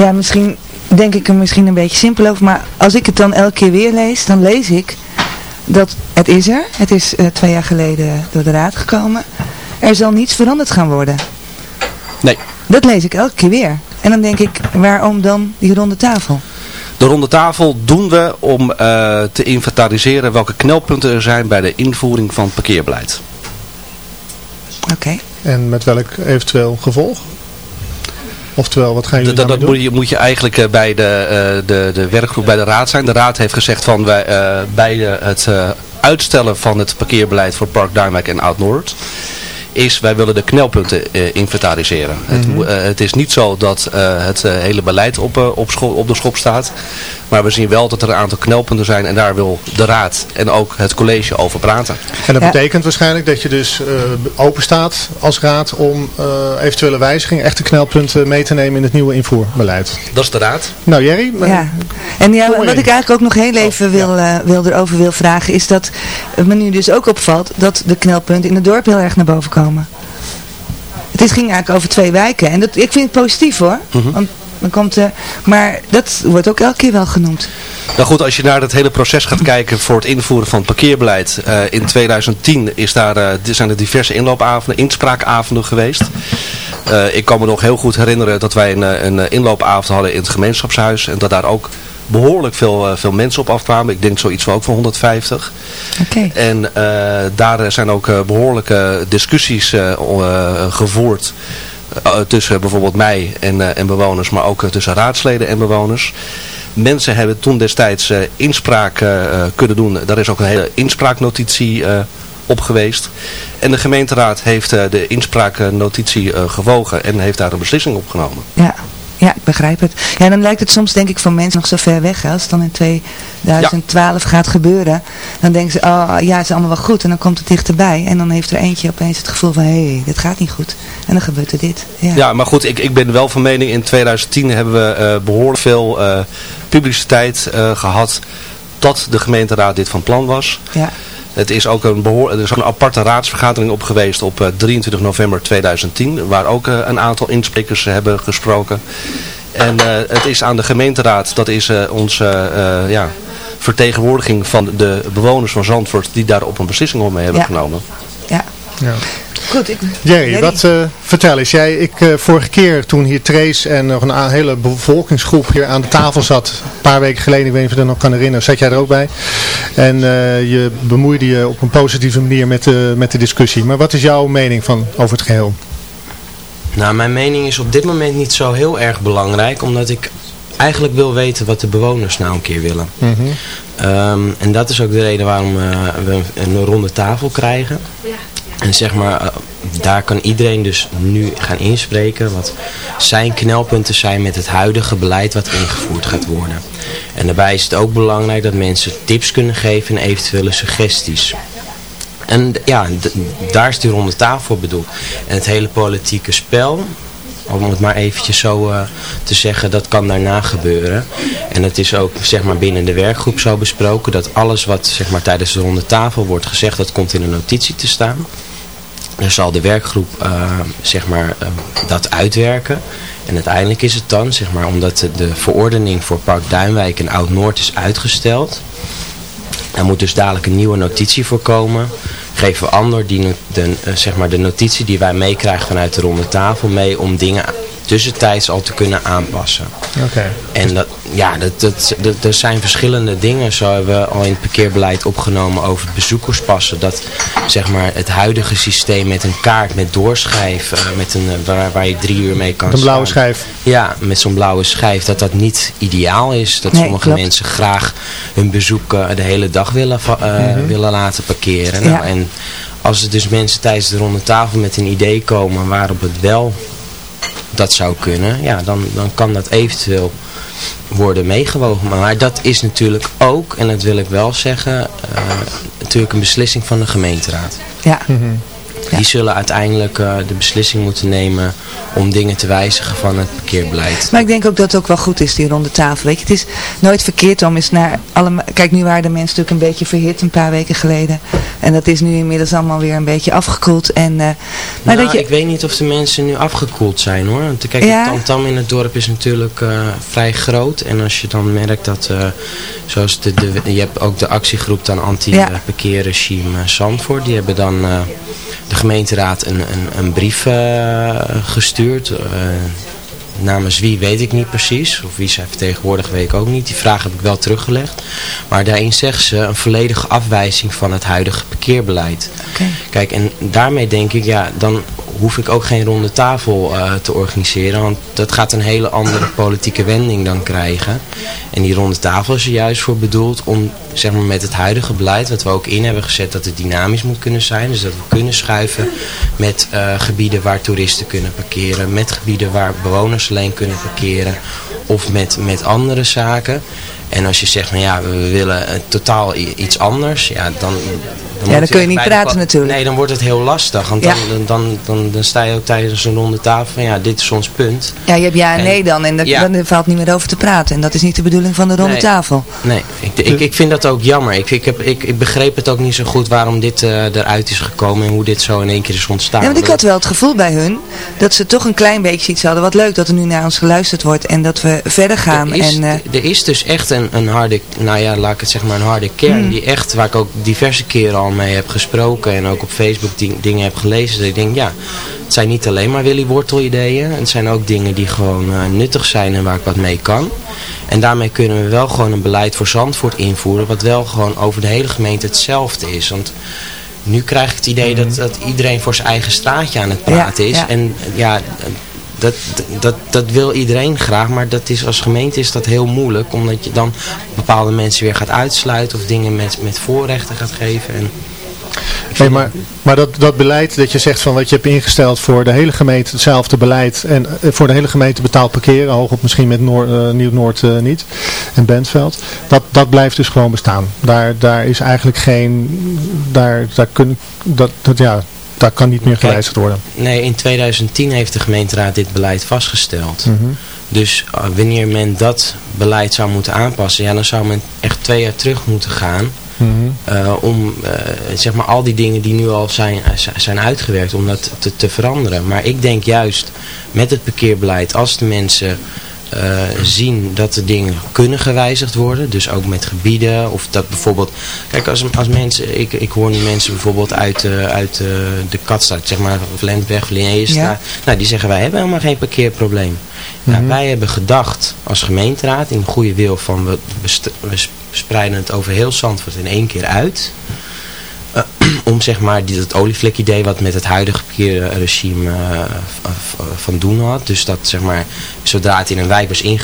ja, misschien denk ik er misschien een beetje simpel over. Maar als ik het dan elke keer weer lees, dan lees ik dat het is er. Het is uh, twee jaar geleden door de raad gekomen. Er zal niets veranderd gaan worden. Nee. Dat lees ik elke keer weer. En dan denk ik, waarom dan die ronde tafel? De ronde tafel doen we om uh, te inventariseren welke knelpunten er zijn bij de invoering van parkeerbeleid. Oké. Okay. En met welk eventueel gevolg? Oftewel, wat gaan jullie dat, dat moet je, moet je eigenlijk uh, bij de, uh, de, de werkgroep bij de raad zijn. De raad heeft gezegd van wij, uh, bij het uitstellen van het parkeerbeleid voor Park Duinwijk en Oud-Noord is wij willen de knelpunten uh, inventariseren. Mm -hmm. het, uh, het, is niet zo dat uh, het hele beleid op, op, op, de schop staat. Maar we zien wel dat er een aantal knelpunten zijn en daar wil de raad en ook het college over praten. En dat ja. betekent waarschijnlijk dat je dus open staat als raad om eventuele wijzigingen, echte knelpunten mee te nemen in het nieuwe invoerbeleid. Dat is de raad. Nou Jerry. Ja. En ja, wat ik eigenlijk ook nog heel even wil, ja. wil erover wil vragen is dat me nu dus ook opvalt dat de knelpunten in het dorp heel erg naar boven komen. Het ging eigenlijk over twee wijken. En dat, ik vind het positief hoor. Mhm. Mm -hmm. Want dan komt, uh, maar dat wordt ook elke keer wel genoemd. Nou goed, als je naar het hele proces gaat kijken voor het invoeren van het parkeerbeleid. Uh, in 2010 is daar, uh, zijn er diverse inloopavonden, inspraakavonden geweest. Uh, ik kan me nog heel goed herinneren dat wij een, een inloopavond hadden in het gemeenschapshuis. En dat daar ook behoorlijk veel, veel mensen op afkwamen. Ik denk zoiets van ook van 150. Okay. En uh, daar zijn ook behoorlijke discussies gevoerd. Tussen bijvoorbeeld mij en, en bewoners, maar ook tussen raadsleden en bewoners. Mensen hebben toen destijds inspraak kunnen doen. Daar is ook een hele inspraaknotitie op geweest. En de gemeenteraad heeft de inspraaknotitie gewogen en heeft daar een beslissing op genomen. Ja. Ja, ik begrijp het. Ja, dan lijkt het soms denk ik van mensen nog zo ver weg. Hè. Als het dan in 2012 ja. gaat gebeuren, dan denken ze, oh ja, het is allemaal wel goed. En dan komt het dichterbij. En dan heeft er eentje opeens het gevoel van, hé, hey, dit gaat niet goed. En dan gebeurt er dit. Ja, ja maar goed, ik, ik ben wel van mening, in 2010 hebben we uh, behoorlijk veel uh, publiciteit uh, gehad dat de gemeenteraad dit van plan was. Ja. Het is ook een, behoor, er is ook een aparte raadsvergadering op geweest op uh, 23 november 2010. Waar ook uh, een aantal insprekers hebben gesproken. En het is aan de gemeenteraad, dat is onze ja, vertegenwoordiging van de bewoners van Zandvoort. Die daar op een beslissing om mee hebben ja. genomen. Ja. Ja. Goed, ik... Jerry, Jerry. wat uh, vertel eens. Jij, ik uh, vorige keer toen hier Trace en nog een hele bevolkingsgroep hier aan de tafel zat, een paar weken geleden, ik weet niet of je dat nog kan herinneren, zat jij er ook bij. En uh, je bemoeide je op een positieve manier met de, met de discussie. Maar wat is jouw mening van, over het geheel? Nou, mijn mening is op dit moment niet zo heel erg belangrijk, omdat ik eigenlijk wil weten wat de bewoners nou een keer willen. Mm -hmm. um, en dat is ook de reden waarom we een ronde tafel krijgen. Ja. En zeg maar, uh, daar kan iedereen dus nu gaan inspreken wat zijn knelpunten zijn met het huidige beleid wat ingevoerd gaat worden. En daarbij is het ook belangrijk dat mensen tips kunnen geven en eventuele suggesties. En ja, daar is die ronde tafel bedoeld. En het hele politieke spel, om het maar eventjes zo eh, te zeggen, dat kan daarna gebeuren. En het is ook zeg maar, binnen de werkgroep zo besproken dat alles wat zeg maar, tijdens de ronde tafel wordt gezegd, dat komt in een notitie te staan. Dan zal de werkgroep eh, zeg maar, eh, dat uitwerken. En uiteindelijk is het dan, zeg maar, omdat de, de verordening voor Park Duinwijk en Oud-Noord is uitgesteld. Er moet dus dadelijk een nieuwe notitie voor komen. Geven we Andor die, de, eh, zeg maar de notitie die wij meekrijgen vanuit de ronde tafel mee om dingen tussentijds al te kunnen aanpassen. Oké. En dat, ja, dat, dat, dat, er zijn verschillende dingen. Zo hebben we al in het parkeerbeleid opgenomen over het bezoekerspassen. Dat zeg maar het huidige systeem met een kaart, met doorschijf, eh, met een, eh, waar, waar je drie uur mee kan een blauwe staan. schijf. Ja, met zo'n blauwe schijf. Dat dat niet ideaal is. Dat Nee, sommige klopt. mensen graag hun bezoek eh, de hele dag willen, Mhm. willen laten parkeren. Ja. Nou, en als er dus mensen tijdens de ronde tafel met een idee komen waarop het wel dat zou kunnen, ja, dan, dan kan dat eventueel worden meegewogen. Maar dat is natuurlijk ook, en dat wil ik wel zeggen, eh, natuurlijk een beslissing van de gemeenteraad. Ja. Die zullen uiteindelijk eh, de beslissing moeten nemen om dingen te wijzigen van het parkeerbeleid. Maar ik denk ook dat het ook wel goed is, die ronde tafel. Weet je, het is nooit verkeerd om eens naar allemaal... Kijk, nu waren de mensen natuurlijk een beetje verhit een paar weken geleden. En dat is nu inmiddels allemaal weer een beetje afgekoeld. En, eh, maar nou, dat je... ik weet niet of de mensen nu afgekoeld zijn hoor. Want kijk, Ja? de tamtam in het dorp is natuurlijk eh, vrij groot. En als je dan merkt dat, zoals de, de, je hebt ook de actiegroep dan anti-parkeerregime Zandvoort. Die hebben dan de gemeenteraad een, een, een brief eh, gestuurd. eh, namens wie weet ik niet precies. Of wie zij vertegenwoordigen weet ik ook niet. Die vraag heb ik wel teruggelegd. Maar daarin zegt ze een volledige afwijzing van het huidige parkeerbeleid. Kijk, en daarmee denk ik, ja, dan hoef ik ook geen ronde tafel eh, te organiseren. Want dat gaat een hele andere politieke wending dan krijgen. En die ronde tafel is er juist voor bedoeld om, zeg maar, met het huidige beleid, wat we ook in hebben gezet, dat het dynamisch moet kunnen zijn. Dus dat we kunnen schuiven met eh, gebieden waar toeristen kunnen parkeren. Met gebieden waar bewoners alleen kunnen parkeren. Of met, met andere zaken. En als je zegt, nou ja, we willen eh, totaal iets anders, ja, dan... dan moet kun je niet praten natuurlijk. Nee, dan wordt het heel lastig. Want Ja. dan, dan, dan, dan sta je ook tijdens een ronde tafel van, ja, dit is ons punt. Ja, je hebt ja en En- nee dan. En dat, Ja. dan valt niet meer over te praten. En dat is niet de bedoeling van de ronde Nee. tafel. Nee, ik, ik, ik vind dat ook jammer. Ik, ik, heb, ik, ik begreep het ook niet zo goed waarom dit eh, eruit is gekomen en hoe dit zo in één keer is ontstaan. Ja, want ik had wel het gevoel bij hun dat ze toch een klein beetje iets hadden. Wat leuk dat er nu naar ons geluisterd wordt en dat we verder gaan. Er is, en, eh, er is dus echt een, een harde, nou ja, laat ik het zeg maar, een harde kern. Hmm. Die echt, waar ik ook diverse keren al mee heb gesproken en ook op Facebook ding- dingen heb gelezen. Dat ik denk, ja, het zijn niet alleen maar Willy Wortel ideeën. Het zijn ook dingen die gewoon eh, nuttig zijn en waar ik wat mee kan. En daarmee kunnen we wel gewoon een beleid voor Zandvoort invoeren. Wat wel gewoon over de hele gemeente hetzelfde is. Want nu krijg ik het idee dat, dat iedereen voor zijn eigen straatje aan het praten Ja, is. ja. En ja, dat, dat, dat wil iedereen graag, maar dat is, als gemeente is dat heel moeilijk. Omdat je dan bepaalde mensen weer gaat uitsluiten of dingen met, met voorrechten gaat geven. En maar maar dat, dat beleid dat je zegt van wat je hebt ingesteld voor de hele gemeente hetzelfde beleid. En eh, voor de hele gemeente betaald parkeren, hoogop misschien met eh, Nieuw-Noord eh, niet. En Bentveld. Dat, dat blijft dus gewoon bestaan. Daar, daar is eigenlijk geen, daar, daar, kun, dat, dat, ja, daar kan niet meer gewijzigd worden. nee, in 2010 heeft de gemeenteraad dit beleid vastgesteld. Mhm. Dus eh, wanneer men dat beleid zou moeten aanpassen, ja, dan zou men echt twee jaar terug moeten gaan. Mhm. eh, om eh, zeg maar al die dingen die nu al zijn, zijn uitgewerkt, om dat te, te veranderen. Maar ik denk juist met het parkeerbeleid, als de mensen eh, zien dat de dingen kunnen gewijzigd worden, dus ook met gebieden, of dat bijvoorbeeld, kijk als, als mensen, ik, ik hoor nu mensen bijvoorbeeld uit, eh, uit eh, de Katstraat, zeg maar, of Lentweg, of Linnéestraat, nou die zeggen wij hebben helemaal geen parkeerprobleem. Nou, Mhm. wij hebben gedacht als gemeenteraad in goede wil van we, we spreiden het over heel Zandvoort in één keer uit. Om zeg maar die, dat olievlek idee wat met het huidige parkeerregime eh, van doen had. Dus dat zeg maar zodra het in een wijk was eh,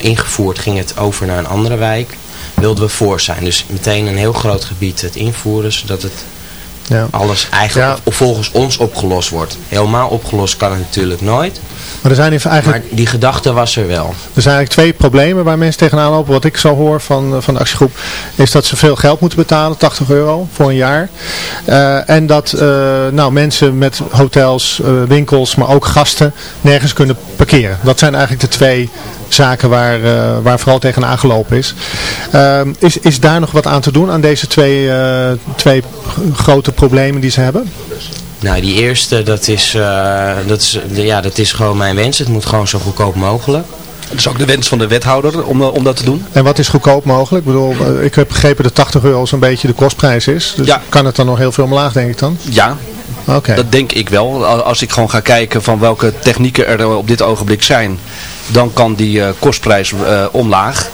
ingevoerd ging het over naar een andere wijk. Wilden we voor zijn. Dus meteen een heel groot gebied het invoeren zodat het Ja. alles eigenlijk volgens ons opgelost wordt. Helemaal opgelost kan het natuurlijk nooit. Maar er zijn eigenlijk Maar die gedachte was er wel. Er zijn eigenlijk twee problemen waar mensen tegenaan lopen. Wat ik zo hoor van, eh, van de actiegroep is dat ze veel geld moeten betalen, 80 euro voor een jaar. Eh, en dat eh, nou, mensen met hotels, winkels, maar ook gasten nergens kunnen parkeren. Dat zijn eigenlijk de twee zaken waar, waar vooral tegen aangelopen is. Is. Is daar nog wat aan te doen aan deze twee, twee grote problemen die ze hebben? Nou, die eerste, dat is, eh, dat, is, ja, dat is gewoon mijn wens. Het moet gewoon zo goedkoop mogelijk. Dat is ook de wens van de wethouder om, eh, om dat te doen. En wat is goedkoop mogelijk? Ik bedoel, eh, ik heb begrepen dat 80 euro zo'n beetje de kostprijs is. Dus Ja. kan het dan nog heel veel omlaag, denk ik dan? Ja, Oké. dat denk ik wel. Al- Als ik gewoon ga kijken van welke technieken er op dit ogenblik zijn, dan kan die eh, kostprijs eh, omlaag.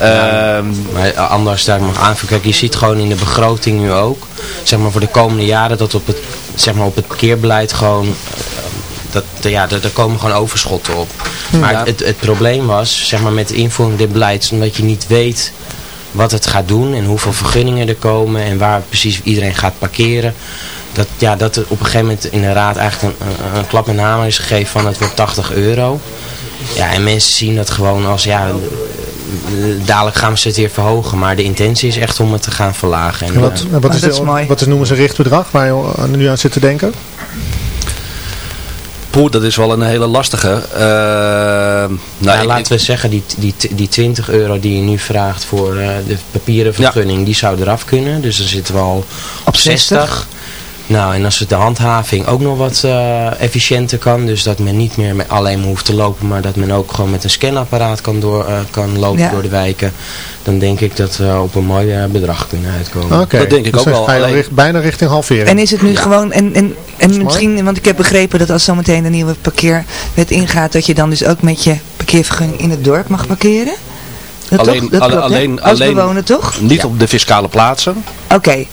Ehm, Maar anders daar mag aanvullen. Kijk, je ziet gewoon in de begroting nu ook, zeg maar voor de komende jaren, dat op het, zeg maar op het parkeerbeleid gewoon, eh, dat, ja, daar komen gewoon overschotten op. Maar Ja. het, het probleem was, zeg maar met de invoering dit beleid, omdat je niet weet wat het gaat doen en hoeveel vergunningen er komen en waar precies iedereen gaat parkeren. Dat, ja, dat er op een gegeven moment in de raad eigenlijk een, een, een klap in de hamer is gegeven van het wordt 80 euro. Ja, en mensen zien dat gewoon als, ja, eh, dadelijk gaan we het weer verhogen. Maar de intentie is echt om het te gaan verlagen. En, En wat, eh, en wat, is de, wat is, noemen ze richtbedrag waar je nu aan zit te denken? Poeh, dat is wel een hele lastige. Ehm, nou, ja, ik- laten we zeggen, die, die, die 20 euro die je nu vraagt voor eh, de papieren vergunning, die zou eraf kunnen. Dus dan zitten we al op 60. Nou, en als het de handhaving ook nog wat eh, efficiënter kan, dus dat men niet meer met alleen hoeft te lopen, maar dat men ook gewoon met een scanapparaat kan, door, eh, kan lopen Ja. door de wijken, dan denk ik dat we op een mooi eh, bedrag kunnen uitkomen. Oké, dus dan ga je dan richt- bijna richting halvering. En is het nu Ja. gewoon, en, en, en mooi. misschien, want ik heb begrepen dat als zometeen de nieuwe parkeerwet ingaat, dat je dan dus ook met je parkeervergunning in het dorp mag parkeren? Dat alleen, toch? Dat klopt, alleen, Als alleen bewoner toch? Niet op de fiscale plaatsen. Oké,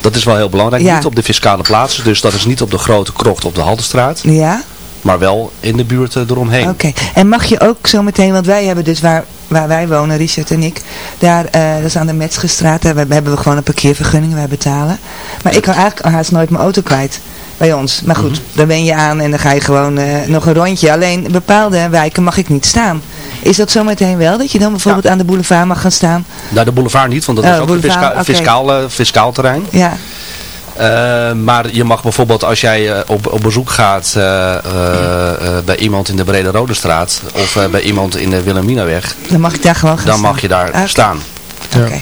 Dat is wel heel belangrijk. Ja. Niet op de fiscale plaatsen. Dus dat is niet op de grote krocht op de Haltestraat. ja, Maar wel in de buurt eh, eromheen. oké. En mag je ook zometeen, want wij hebben dus waar, waar wij wonen, Richard en ik, daar, eh, dat is aan de Metzgerstraat, daar hebben we gewoon een parkeervergunning, wij betalen. Maar ik kan eigenlijk haast nooit mijn auto kwijt. Bij ons. Maar goed, daar ben je aan en dan ga je gewoon eh, nog een rondje. Alleen bepaalde wijken mag ik niet staan. Is dat zometeen wel? Dat je dan bijvoorbeeld aan de boulevard mag gaan staan? Naar de boulevard niet, want dat Oh, is ook een fisca- fiscaal, fiscaal terrein. Ja. Eh, maar je mag bijvoorbeeld als jij eh, op, op bezoek gaat eh, bij iemand in de Brede Rode Straat of eh, bij iemand in de Wilhelminaweg, Dan mag ik daar gewoon gaan dan staan. mag je daar Ah, staan. Oké.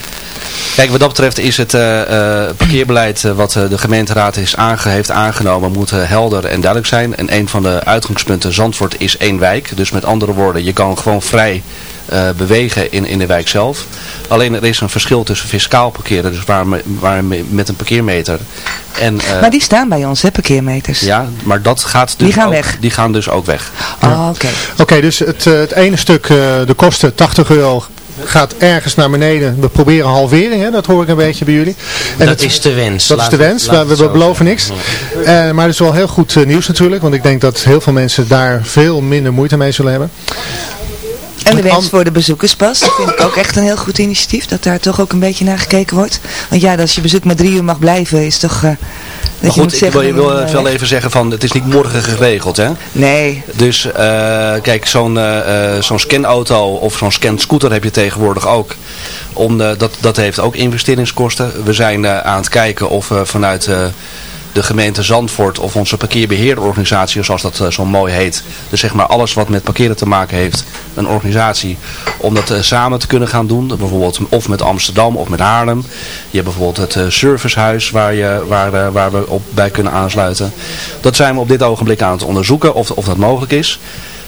Kijk, wat dat betreft is het eh, eh, parkeerbeleid wat de gemeenteraad is aange, heeft aangenomen moet helder en duidelijk zijn. En een van de uitgangspunten, Zandvoort is één wijk. Dus met andere woorden, je kan gewoon vrij eh, bewegen in, in de wijk zelf. Alleen er is een verschil tussen fiscaal parkeren, dus waar, me- waar me- met een parkeermeter. En, eh, Maar die staan bij ons, hè, parkeermeters. Ja, maar dat gaat dus Die gaan ook, weg. Die gaan dus ook weg. Oh, oké. Oké, dus het, eh, het ene stuk, eh, de kosten 80 euro, gaat ergens naar beneden. We proberen halvering, hè? dat hoor ik een beetje bij jullie. En dat het- is de wens. Dat is de het- wens, we, we beloven niks. Eh, maar het is wel heel goed nieuws natuurlijk, want ik denk dat heel veel mensen daar veel minder moeite mee zullen hebben. En de wens voor de bezoekerspas, dat vind ik ook echt een heel goed initiatief. Dat daar toch ook een beetje naar gekeken wordt. Want ja, als je bezoek maar drie uur mag blijven, is toch... dat Maar je goed, ik wil, je wil wel even zeggen van, het is niet morgen geregeld hè. Nee. Dus eh, kijk, zo'n eh, zo'n scanauto of zo'n scanscooter heb je tegenwoordig ook. Om, dat, dat heeft ook investeringskosten. We zijn aan het kijken of we vanuit de gemeente Zandvoort of onze parkeerbeheerorganisatie, zoals dat eh, zo mooi heet. Dus zeg maar alles wat met parkeren te maken heeft, een organisatie. Om dat eh, samen te kunnen gaan doen. Bijvoorbeeld of met Amsterdam of met Haarlem. Je hebt bijvoorbeeld het eh, servicehuis waar, je, waar, waar we op bij kunnen aansluiten. Dat zijn we op dit ogenblik aan het onderzoeken of, of dat mogelijk is.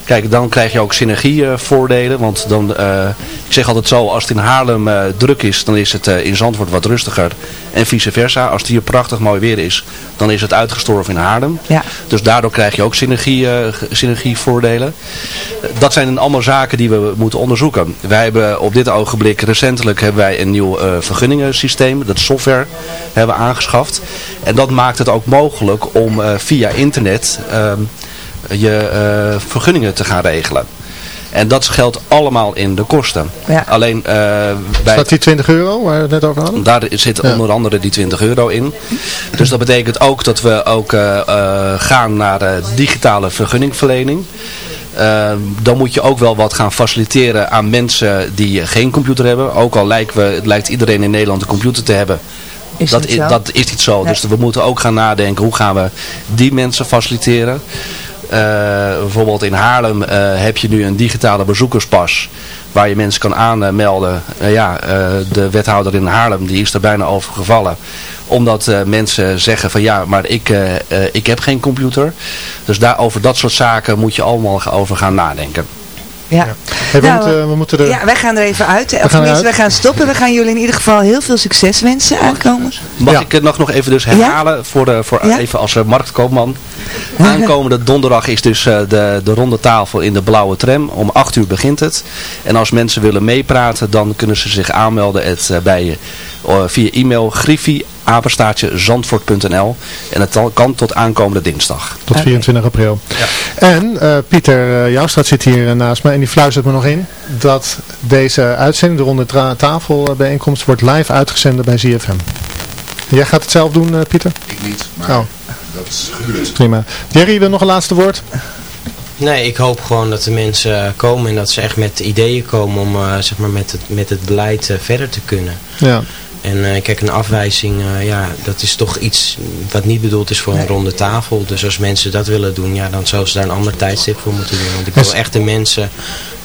Kijk, dan krijg je ook synergievoordelen. Want dan, eh, ik zeg altijd zo, als het in Haarlem eh, druk is, dan is het eh, in Zandvoort wat rustiger. En vice versa. Als het hier prachtig mooi weer is, dan is het uitgestorven in Haarlem. Ja. Dus daardoor krijg je ook synergie, synergievoordelen. Dat zijn allemaal zaken die we moeten onderzoeken. Wij hebben op dit ogenblik, recentelijk hebben wij een nieuw vergunningensysteem, dat software, hebben we aangeschaft. En dat maakt het ook mogelijk om via internet ehm, je eh, vergunningen te gaan regelen. En dat geldt allemaal in de kosten. Ja. Alleen eh, bij... Staat die 20 euro waar we het net over hadden? Daar zit Ja. onder andere die 20 euro in. Dus dat betekent ook dat we ook eh, eh, gaan naar eh, digitale vergunningverlening. Dan moet je ook wel wat gaan faciliteren aan mensen die geen computer hebben. Ook al lijkt, we, het lijkt iedereen in Nederland een computer te hebben. Is dat, niet i- zo. dat is niet zo. Nee. Dus we moeten ook gaan nadenken hoe gaan we die mensen faciliteren. Eh, bijvoorbeeld in Haarlem eh, heb je nu een digitale bezoekerspas waar je mensen kan aanmelden. Eh, ja, eh, de wethouder in Haarlem die is er bijna over gevallen. Omdat eh, mensen zeggen van ja, maar ik, ik heb geen computer. Dus daar, over dat soort zaken moet je allemaal over gaan nadenken. Ja. Hey, we, Nou, moeten, we moeten er... Ja, wij gaan er even uit. Of gaan tenminste, wij gaan stoppen. We gaan jullie in ieder geval heel veel succes wensen aankomen. Mag Ja. ik het nog, nog even dus herhalen voor de, voor Ja. even als eh, marktkoopman. Aankomende donderdag is dus eh, de, de ronde tafel in de blauwe tram. Om 8 uur begint het. En als mensen willen meepraten dan kunnen ze zich aanmelden het, eh, bij, eh, via e-mail griffie apenstaartje zandvoort.nl en het kan tot aankomende dinsdag. Tot 24 april. En eh, Pieter uh, Jouwstraat zit hier naast me en die fluistert me nog in dat deze uitzending, de ronde tafel bijeenkomst, wordt live uitgezonden bij ZFM. Jij gaat het zelf doen, eh, Pieter? Ik niet, maar Oh. Dat is gebeurd. Prima. Jerry, wil nog een laatste woord? Nee, ik hoop gewoon dat de mensen komen en dat ze echt met ideeën komen om eh, zeg maar met, het, met het beleid eh, verder te kunnen. Ja. En eh, kijk, een afwijzing, eh, ja, dat is toch iets wat niet bedoeld is voor een ronde tafel. Dus als mensen dat willen doen, ja, dan zouden ze daar een ander tijdstip voor moeten doen. Want ik wil echt de mensen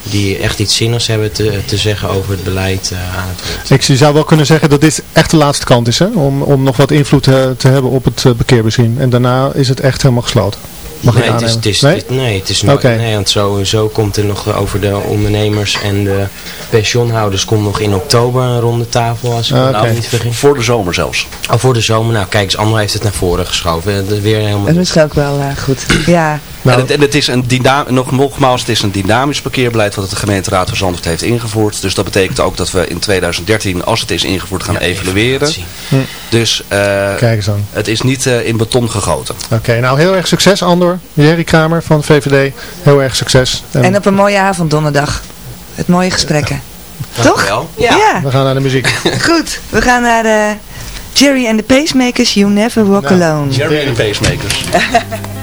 die echt iets zinnigs hebben te, te zeggen over het beleid eh, aan het woord. Ik zou wel kunnen zeggen dat dit echt de laatste kant is, hè? Om, om nog wat invloed eh, te hebben op het eh, bekeerbezien. En daarna is het echt helemaal gesloten. Mag nee, ik het is, het is, nee? het- nee, het is nooit. Oké. Nee, want sowieso komt er nog over de ondernemers en de pensioenhouders komt nog in oktober een ronde tafel, als ik Ah, me nou niet vergis. Voor de zomer zelfs. Oh, voor de zomer. Nou, kijk eens, heeft het naar voren geschoven. Dat is weer helemaal... Dat is ook wel eh, goed. Ja. Nou. En, het, en het is een nog, nogmaals, het is een dynamisch parkeerbeleid wat de gemeenteraad van Zandvoort heeft ingevoerd. Dus dat betekent ook dat we in 2013, als het is ingevoerd, gaan evalueren. Hm. Dus eh, Kijk eens aan. het is niet eh, in beton gegoten. Oké, nou heel erg succes Andor. Jerry Kramer van de VVD. Heel erg succes. En op een mooie avond donderdag. Met mooie gesprekken. Toch? Dankjewel. Ja. We gaan naar de muziek. Goed. We gaan naar de Jerry and the Pacemakers, You Never Walk Nou, Alone. Jerry en de pacemakers.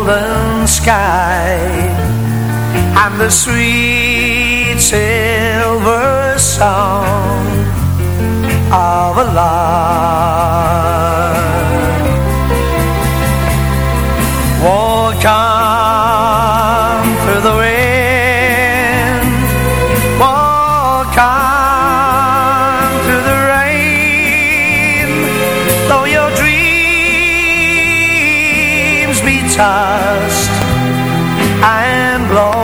golden sky and the sweet silver song of a lark. And blown.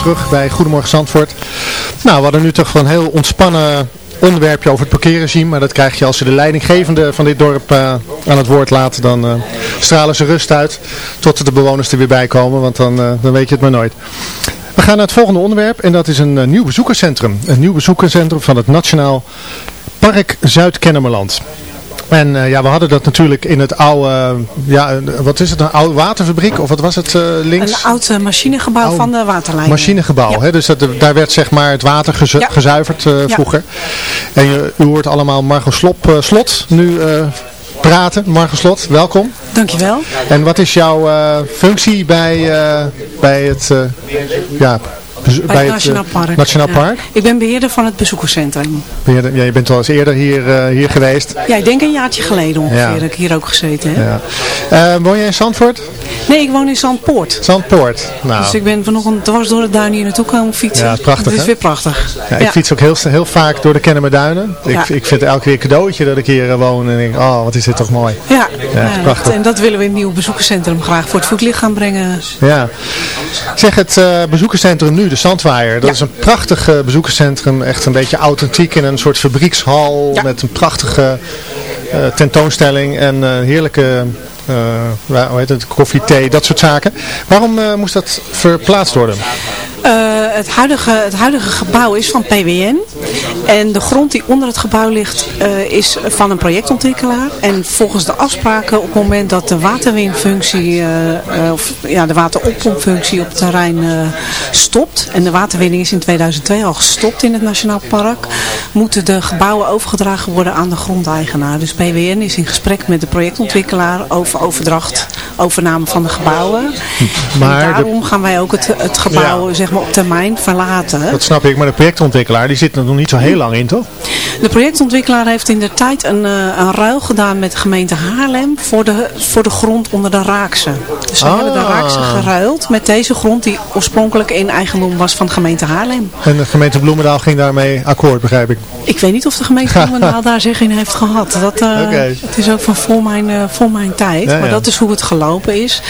Terug bij Goedemorgen Zandvoort. Nou, we hadden nu toch wel een heel ontspannen onderwerpje over het parkeerregime. Maar dat krijg je als je de leidinggevende van dit dorp eh, aan het woord laat. Dan eh, stralen ze rust uit tot de bewoners er weer bij komen. Want dan, eh, dan weet je het maar nooit. We gaan naar het volgende onderwerp en dat is een nieuw bezoekerscentrum. Een nieuw bezoekerscentrum van het Nationaal Park Zuid-Kennemerland. En eh, ja, we hadden dat natuurlijk in het oude, ja, wat is het, een oude waterfabriek of wat was het eh, links? Een oud eh, machinegebouw van de waterlijn. Machinegebouw, hè? dus dat, daar werd zeg maar het water gezu- Ja. gezuiverd vroeger. En je, u hoort allemaal Margot Slop, Slot nu praten. Margot Slot, welkom. Dankjewel. En wat is jouw functie bij, bij het, ja, bezo- Bij, het eh, Nationaal Park. Nationaal Ja. Park? Ik ben beheerder van het bezoekerscentrum. Je, ja, je bent al eens eerder hier, eh, hier geweest. Ja, ik denk een jaartje geleden ongeveer Ja. dat ik hier ook gezeten heb. Ja. Eh, woon je in Zandvoort? Nee, ik woon in Zandpoort. Zandpoort. Nou, Dus ik ben vanochtend dwars door het duin hier naartoe komen fietsen. Ja, prachtig, Het is hè? weer prachtig. Ja, ik fiets ook heel, heel vaak door de Kennemerduinen. Ik, ik vind elke keer een cadeautje dat ik hier woon en denk, oh wat is dit toch mooi. Ja, prachtig. en dat willen we in het nieuwe bezoekerscentrum graag voor het voetlicht gaan brengen. Ja. Zeg het eh, bezoekerscentrum nu, de Zandwaaier. Dat is een prachtig eh, bezoekerscentrum. Echt een beetje authentiek in een soort fabriekshal met een prachtige eh, tentoonstelling en eh, heerlijke hoe heet het, koffie, thee, dat soort zaken. Waarom moest dat verplaatst worden? Eh, het, huidige, het huidige gebouw is van PWN. En de grond die onder het gebouw ligt eh, is van een projectontwikkelaar. En volgens de afspraken op het moment dat de waterwinfunctie, eh, of ja, de wateroppompfunctie op het terrein stopt. En de waterwinning is in 2002 al gestopt in het Nationaal Park. Moeten de gebouwen overgedragen worden aan de grondeigenaar. Dus PWN is in gesprek met de projectontwikkelaar over overdracht, overname van de gebouwen. Maar en de- daarom gaan wij ook het, het gebouw zeg maar, op termijn verlaten. Dat snap ik, maar de projectontwikkelaar die zit er nog niet zo heel lang in, toch? De projectontwikkelaar heeft in de tijd een, eh, een ruil gedaan met de gemeente Haarlem voor de, voor de grond onder de Raakse. Dus ze Ah. hebben de Raakse geruild met deze grond die oorspronkelijk in eigendom was van de gemeente Haarlem. En de gemeente Bloemendaal ging daarmee akkoord, begrijp ik. Ik weet niet of de gemeente Bloemendaal daar zich in heeft gehad. Dat, eh. Het is ook van voor mijn, voor mijn tijd. Ja, maar ja. dat is hoe het gelopen is.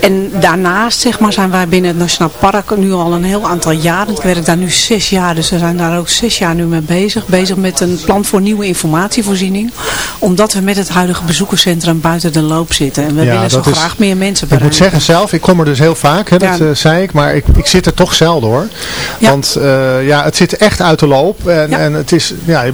En daarnaast zeg maar, zijn wij binnen het Nationaal Park nu al een heel aantal jaren. Ik werk daar nu zes jaar, dus we zijn daar ook zes jaar nu mee bezig. Bezig met een plan voor nieuwe informatievoorziening. Omdat we met het huidige bezoekerscentrum buiten de loop zitten. En we Ja, willen zo is- graag meer mensen Ik moet bereiken. zeggen zelf, ik kom er dus heel vaak, hè, dat Ja. eh, zei ik, maar ik, ik zit er toch zelden hoor. Want eh, ja, het zit echt uit de loop en, en het is, ja,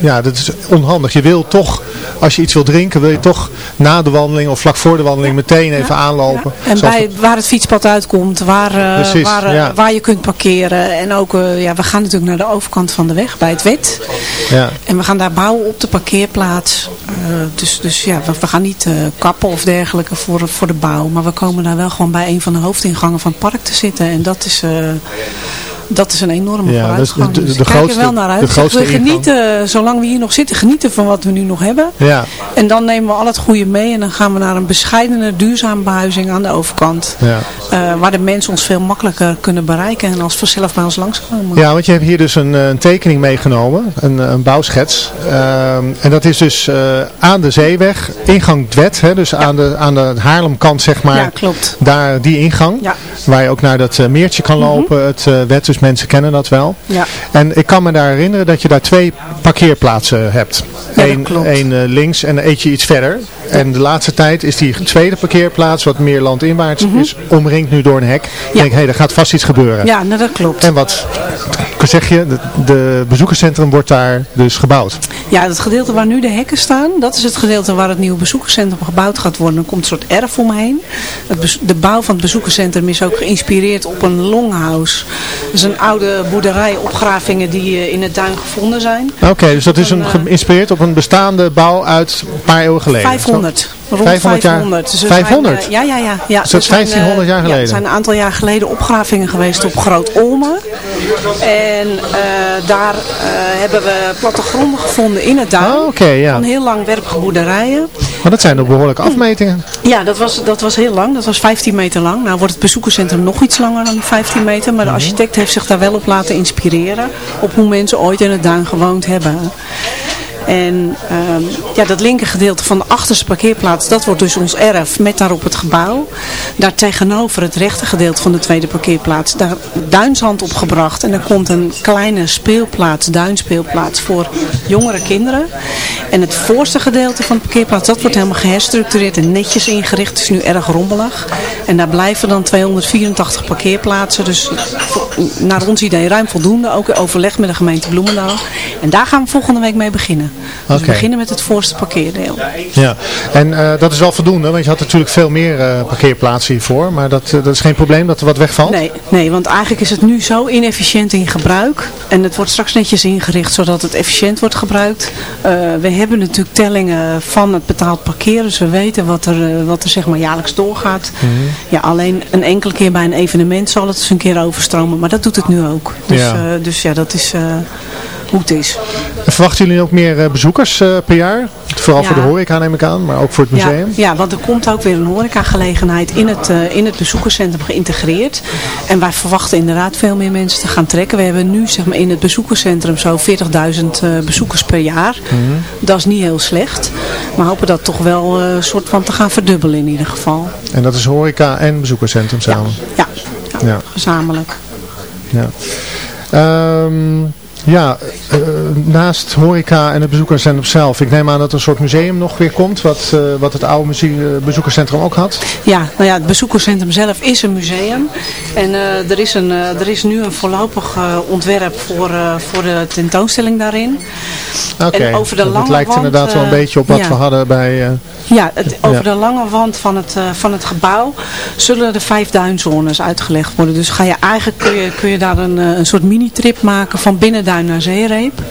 ja, dat is onhandig. Je wil toch, als je iets wil drinken, wil je toch na de wandeling of vlak voor de wandeling meteen even aanlopen. En bij, waar het fietspad uitkomt, waar, eh, Precies, waar, waar je kunt parkeren. En ook, eh, ja, we gaan natuurlijk naar de overkant van de weg, bij het wet. Ja. En we gaan daar bouwen op de parkeerplaats. Eh, dus, dus ja, we, we gaan niet eh, kappen of dergelijke voor, voor de bouw. Maar we komen daar wel gewoon bij een van de hoofdingangen van het park te zitten. En dat is... eh, dat is een enorme Ja, vooruitgang. de- de- Dus de grootste- er wel naar uit. we ingang. genieten, zolang we hier nog zitten, genieten van wat we nu nog hebben. Ja, En dan nemen we al het goede mee en dan gaan we naar een bescheidene, duurzame behuizing aan de overkant. ja. Eh, waar de mensen ons veel makkelijker kunnen bereiken en als vanzelf bij ons langskomen. Ja, want je hebt hier dus een, eh, een tekening meegenomen, een, eh, een bouwschets. Ehm, en dat is dus eh, aan de zeeweg, ingang Dwet, hè, dus aan, de, aan de Haarlemkant zeg maar. Ja, klopt. Daar, die ingang, Ja. waar je ook naar dat eh, meertje kan lopen, het eh, Wet, dus mensen kennen dat wel. Ja. En ik kan me daar herinneren dat je daar twee parkeerplaatsen hebt. Eén één, eh, links en eentje iets verder. En de laatste tijd is die tweede parkeerplaats, wat meer landinwaarts is, omringd nu door een hek. Ik denk, hé, hey, er gaat vast iets gebeuren. Mhm. Ja, nou, dat klopt. En wat zeg je, de, de bezoekerscentrum wordt daar dus gebouwd. Ja, het gedeelte waar nu de hekken staan, dat is het gedeelte waar het nieuwe bezoekerscentrum gebouwd gaat worden. Er komt een soort erf omheen. Het de bouw van het bezoekerscentrum is ook geïnspireerd op een longhouse. Dat is een oude boerderij, opgravingen die eh, in het duin gevonden zijn. Oké, dus dat is een, eh, geïnspireerd op een bestaande bouw uit een paar eeuwen geleden. 500. Rond 500 jaar? 500. Dus er 500? Zijn, eh, ja, ja, ja. ja. Is dat zijn, eh, 1500 jaar Ja, geleden? er zijn een aantal jaar geleden opgravingen geweest op Groot Olme. En eh, daar eh, hebben we plattegronden gevonden in het duin. Oh, ja. Van heel langwerpige boerderijen. Maar dat zijn ook behoorlijke afmetingen. Ja, dat was, dat was heel lang. Dat was 15 meter lang. Nou wordt het bezoekerscentrum nog iets langer dan 15 meter. Maar de Mhm. architect heeft zich daar wel op laten inspireren. Op hoe mensen ooit in het duin gewoond hebben. En ehm, ja, dat linker gedeelte van de achterste parkeerplaats, dat wordt dus ons erf met daarop het gebouw. Daar tegenover het rechter gedeelte van de tweede parkeerplaats, daar duinzand opgebracht. En er komt een kleine speelplaats, duinspeelplaats voor jongere kinderen. En het voorste gedeelte van de parkeerplaats, dat wordt helemaal geherstructureerd en netjes ingericht. Het is nu erg rommelig. En daar blijven dan 284 parkeerplaatsen. Dus naar ons idee ruim voldoende. Ook overleg met de gemeente Bloemendaal. En daar gaan we volgende week mee beginnen. Dus we beginnen met het voorste parkeerdeel. Ja, en eh, dat is wel voldoende, want je had natuurlijk veel meer eh, parkeerplaatsen hiervoor. Maar dat, eh, dat is geen probleem dat er wat wegvalt? Nee, nee, want eigenlijk is het nu zo inefficiënt in gebruik. En het wordt straks netjes ingericht zodat het efficiënt wordt gebruikt. We hebben natuurlijk tellingen van het betaald parkeren. Dus we weten wat er, wat er zeg maar jaarlijks doorgaat. Mhm. Ja, alleen een enkele keer bij een evenement zal het eens een keer overstromen. Maar dat doet het nu ook. Dus Ja. dus ja dat is hoe het is. En Verwachten jullie ook meer eh, bezoekers eh, per jaar? Vooral voor de horeca neem ik aan, maar ook voor het museum? Ja, ja, want er komt ook weer een horecagelegenheid in het, eh, in het bezoekerscentrum geïntegreerd. En wij verwachten inderdaad veel meer mensen te gaan trekken. We hebben nu zeg maar, in het bezoekerscentrum zo 40.000 eh, bezoekers per jaar. Mhm. Dat is niet heel slecht. Maar hopen dat toch wel een soort van te gaan verdubbelen in ieder geval. En dat is horeca en bezoekerscentrum samen? Ja, Ja. gezamenlijk. Ja. Ehm, ja, eh, naast horeca en het bezoekerscentrum zelf. Ik neem aan dat er een soort museum nog weer komt, wat, eh, wat het oude muzie- eh, bezoekerscentrum ook had. Ja, nou ja, het bezoekerscentrum zelf is een museum. En er, is een, er is nu een voorlopig ontwerp voor, voor de tentoonstelling daarin. Oké, over de dat lange lijkt wand, inderdaad wel een beetje op wat ja. we hadden bij... Ja, het, over Ja. de lange wand van het, van het gebouw zullen er vijf duinzones uitgelegd worden. Dus ga je eigenlijk kun je, kun je daar een, een soort mini-trip maken van binnenduin naar zeereep.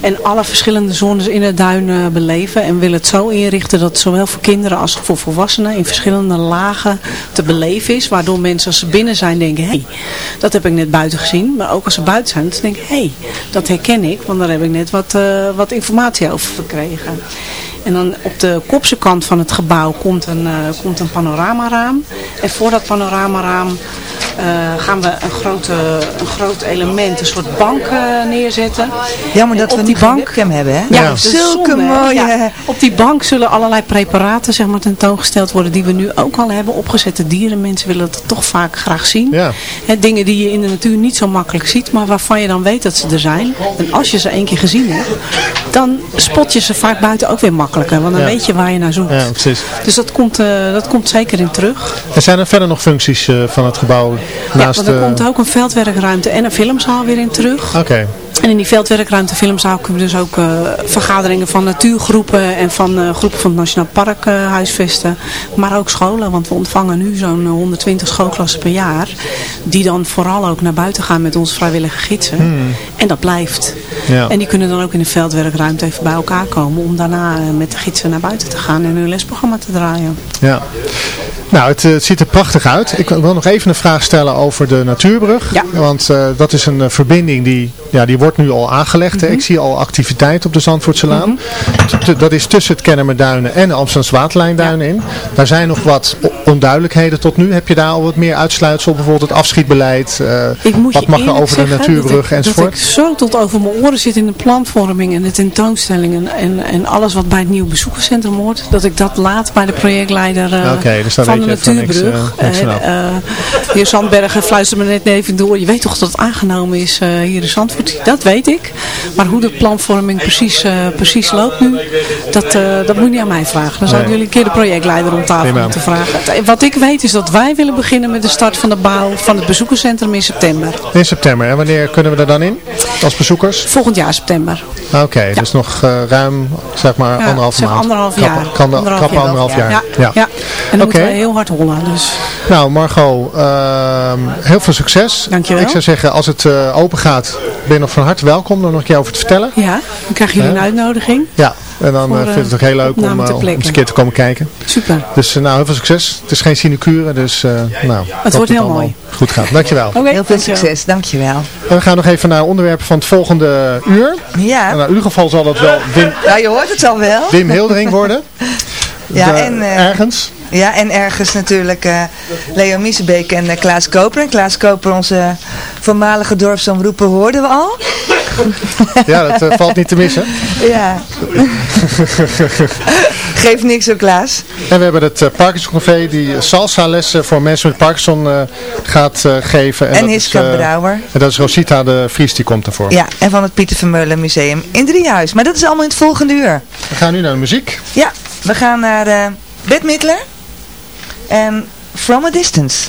En alle verschillende zones in het duin eh, beleven. En wil het zo inrichten dat zowel voor kinderen als voor volwassenen in verschillende lagen te beleven is. Waardoor mensen als ze binnen zijn denken, hé, hey, dat heb ik net buiten gezien. Maar ook als ze buiten zijn, denken, hé, hey, dat herken ik. Want daar heb ik net wat, eh, wat informatie over verkregen. En dan op de kopse kant van het gebouw komt een, eh, komt een panoramaraam. En voor dat panoramaraam eh, gaan we een, grote, een groot element, een soort bank eh, neerzetten. Jammer dat we die geen bank webcam hebben, hè? Ja, dat Zulke mooie- Ja, op die bank zullen allerlei preparaten zeg maar, tentoongesteld worden die we nu ook al hebben. Opgezette dieren. Mensen willen het toch vaak graag zien. Ja. Hè, dingen die je in de natuur niet zo makkelijk ziet, maar waarvan je dan weet dat ze er zijn. En als je ze één keer gezien hebt, dan spot je ze vaak buiten ook weer makkelijker. Want dan Ja. weet je waar je naar zoekt. ja, precies. Dus dat komt, eh, dat komt zeker in terug. En zijn er verder nog functies eh, van het gebouw Ja, naast... want er eh, komt ook een veldwerkruimte en een filmzaal weer in terug. Oké. En in die veldwerkruimte filmzaal kunnen we dus ook eh, vergaderingen van natuurgroepen en van eh, groepen van het Nationaal Park eh, huisvesten. Maar ook scholen, want we ontvangen nu zo'n eh, 120 schoolklassen per jaar. Die dan vooral ook naar buiten gaan met onze vrijwillige gidsen. Hmm. En dat blijft. Ja. En die kunnen dan ook in de veldwerkruimte even bij elkaar komen om daarna met de gidsen naar buiten te gaan en hun lesprogramma te draaien. Ja. Nou, het, het ziet er prachtig uit. Ik wil nog even een vraag stellen over de natuurbrug. Ja. Want dat is een verbinding die, ja, die wordt nu al aangelegd. Mhm. Ik zie al activiteit op de Zandvoortse Laan. T- Dat is tussen het Kennemerduinen en de Waterlijnduinen in. Daar zijn nog wat onduidelijkheden tot nu. Heb je daar al wat meer uitsluitsel? Bijvoorbeeld het afschietbeleid? eh, wat mag er over de natuurbrug ik, enzovoort? Dat ik zo tot over mijn oren zit in de planvorming en de tentoonstellingen en, en alles wat bij het nieuwe bezoekerscentrum hoort. Dat ik dat laat bij de projectleider Oké, dus van de natuurbrug. eh, niks heer Zandbergen fluistert me net even door. Je weet toch dat het aangenomen is hier in Zandvoort? Dat weet ik. Maar hoe de planvorming precies, precies loopt nu, dat, dat moet je niet aan mij vragen. Dan zou ik Nee. jullie een keer de projectleider om tafel moeten vragen. Wat ik weet is dat wij willen beginnen met de start van de bouw van het bezoekerscentrum in september. In september. En wanneer kunnen we er dan in? Als bezoekers? Volgend jaar september. Oké, dus nog eh, ruim, zeg maar, Ja, anderhalf zeg maand. anderhalf jaar. Kan, Anderhalf jaar. anderhalf jaar. Ja, Ja. ja. En dan Oké. moeten we heel hard hollen. Dus. Nou, Margot, ehm, heel veel succes. Dankjewel. Ik zou zeggen, als het eh, open gaat, ben je nog van harte welkom om nog een keer over te vertellen. Ja, dan krijgen jullie een uitnodiging. Ja, en dan Voor, eh, eh, vind ik het ook heel leuk om, eh, om eens een keer te komen kijken. Super. Dus nou, heel veel succes. Het is geen sinecure, dus eh, nou, hoop wordt heel mooi. Goed gaat. Dankjewel. Heel veel dankjewel. succes, dankjewel. En we gaan nog even naar onderwerpen van het volgende uur. Ja. En nou, in ieder geval zal dat wel Wim, Ja, je hoort het al wel. Wim Hildering worden. Ja, De- en, eh, ergens. Ja, en ergens natuurlijk eh, Leo Miesebeek en Klaas Koper. En Klaas Koper, onze voormalige dorpsomroeper, hoorden we al. ja, dat eh, valt niet te missen. Ja. Geef niks op Klaas. En we hebben het eh, Parkinson Café die salsa lessen voor mensen met Parkinson eh, gaat geven. En, en Hiska Brouwer. En dat is Rosita de Vries die komt ervoor. Ja, en van het Pieter Vermeulen Museum in Driehuis. Maar dat is allemaal in het volgende uur. We gaan nu naar de muziek. Ja, we gaan naar uh, en From a Distance.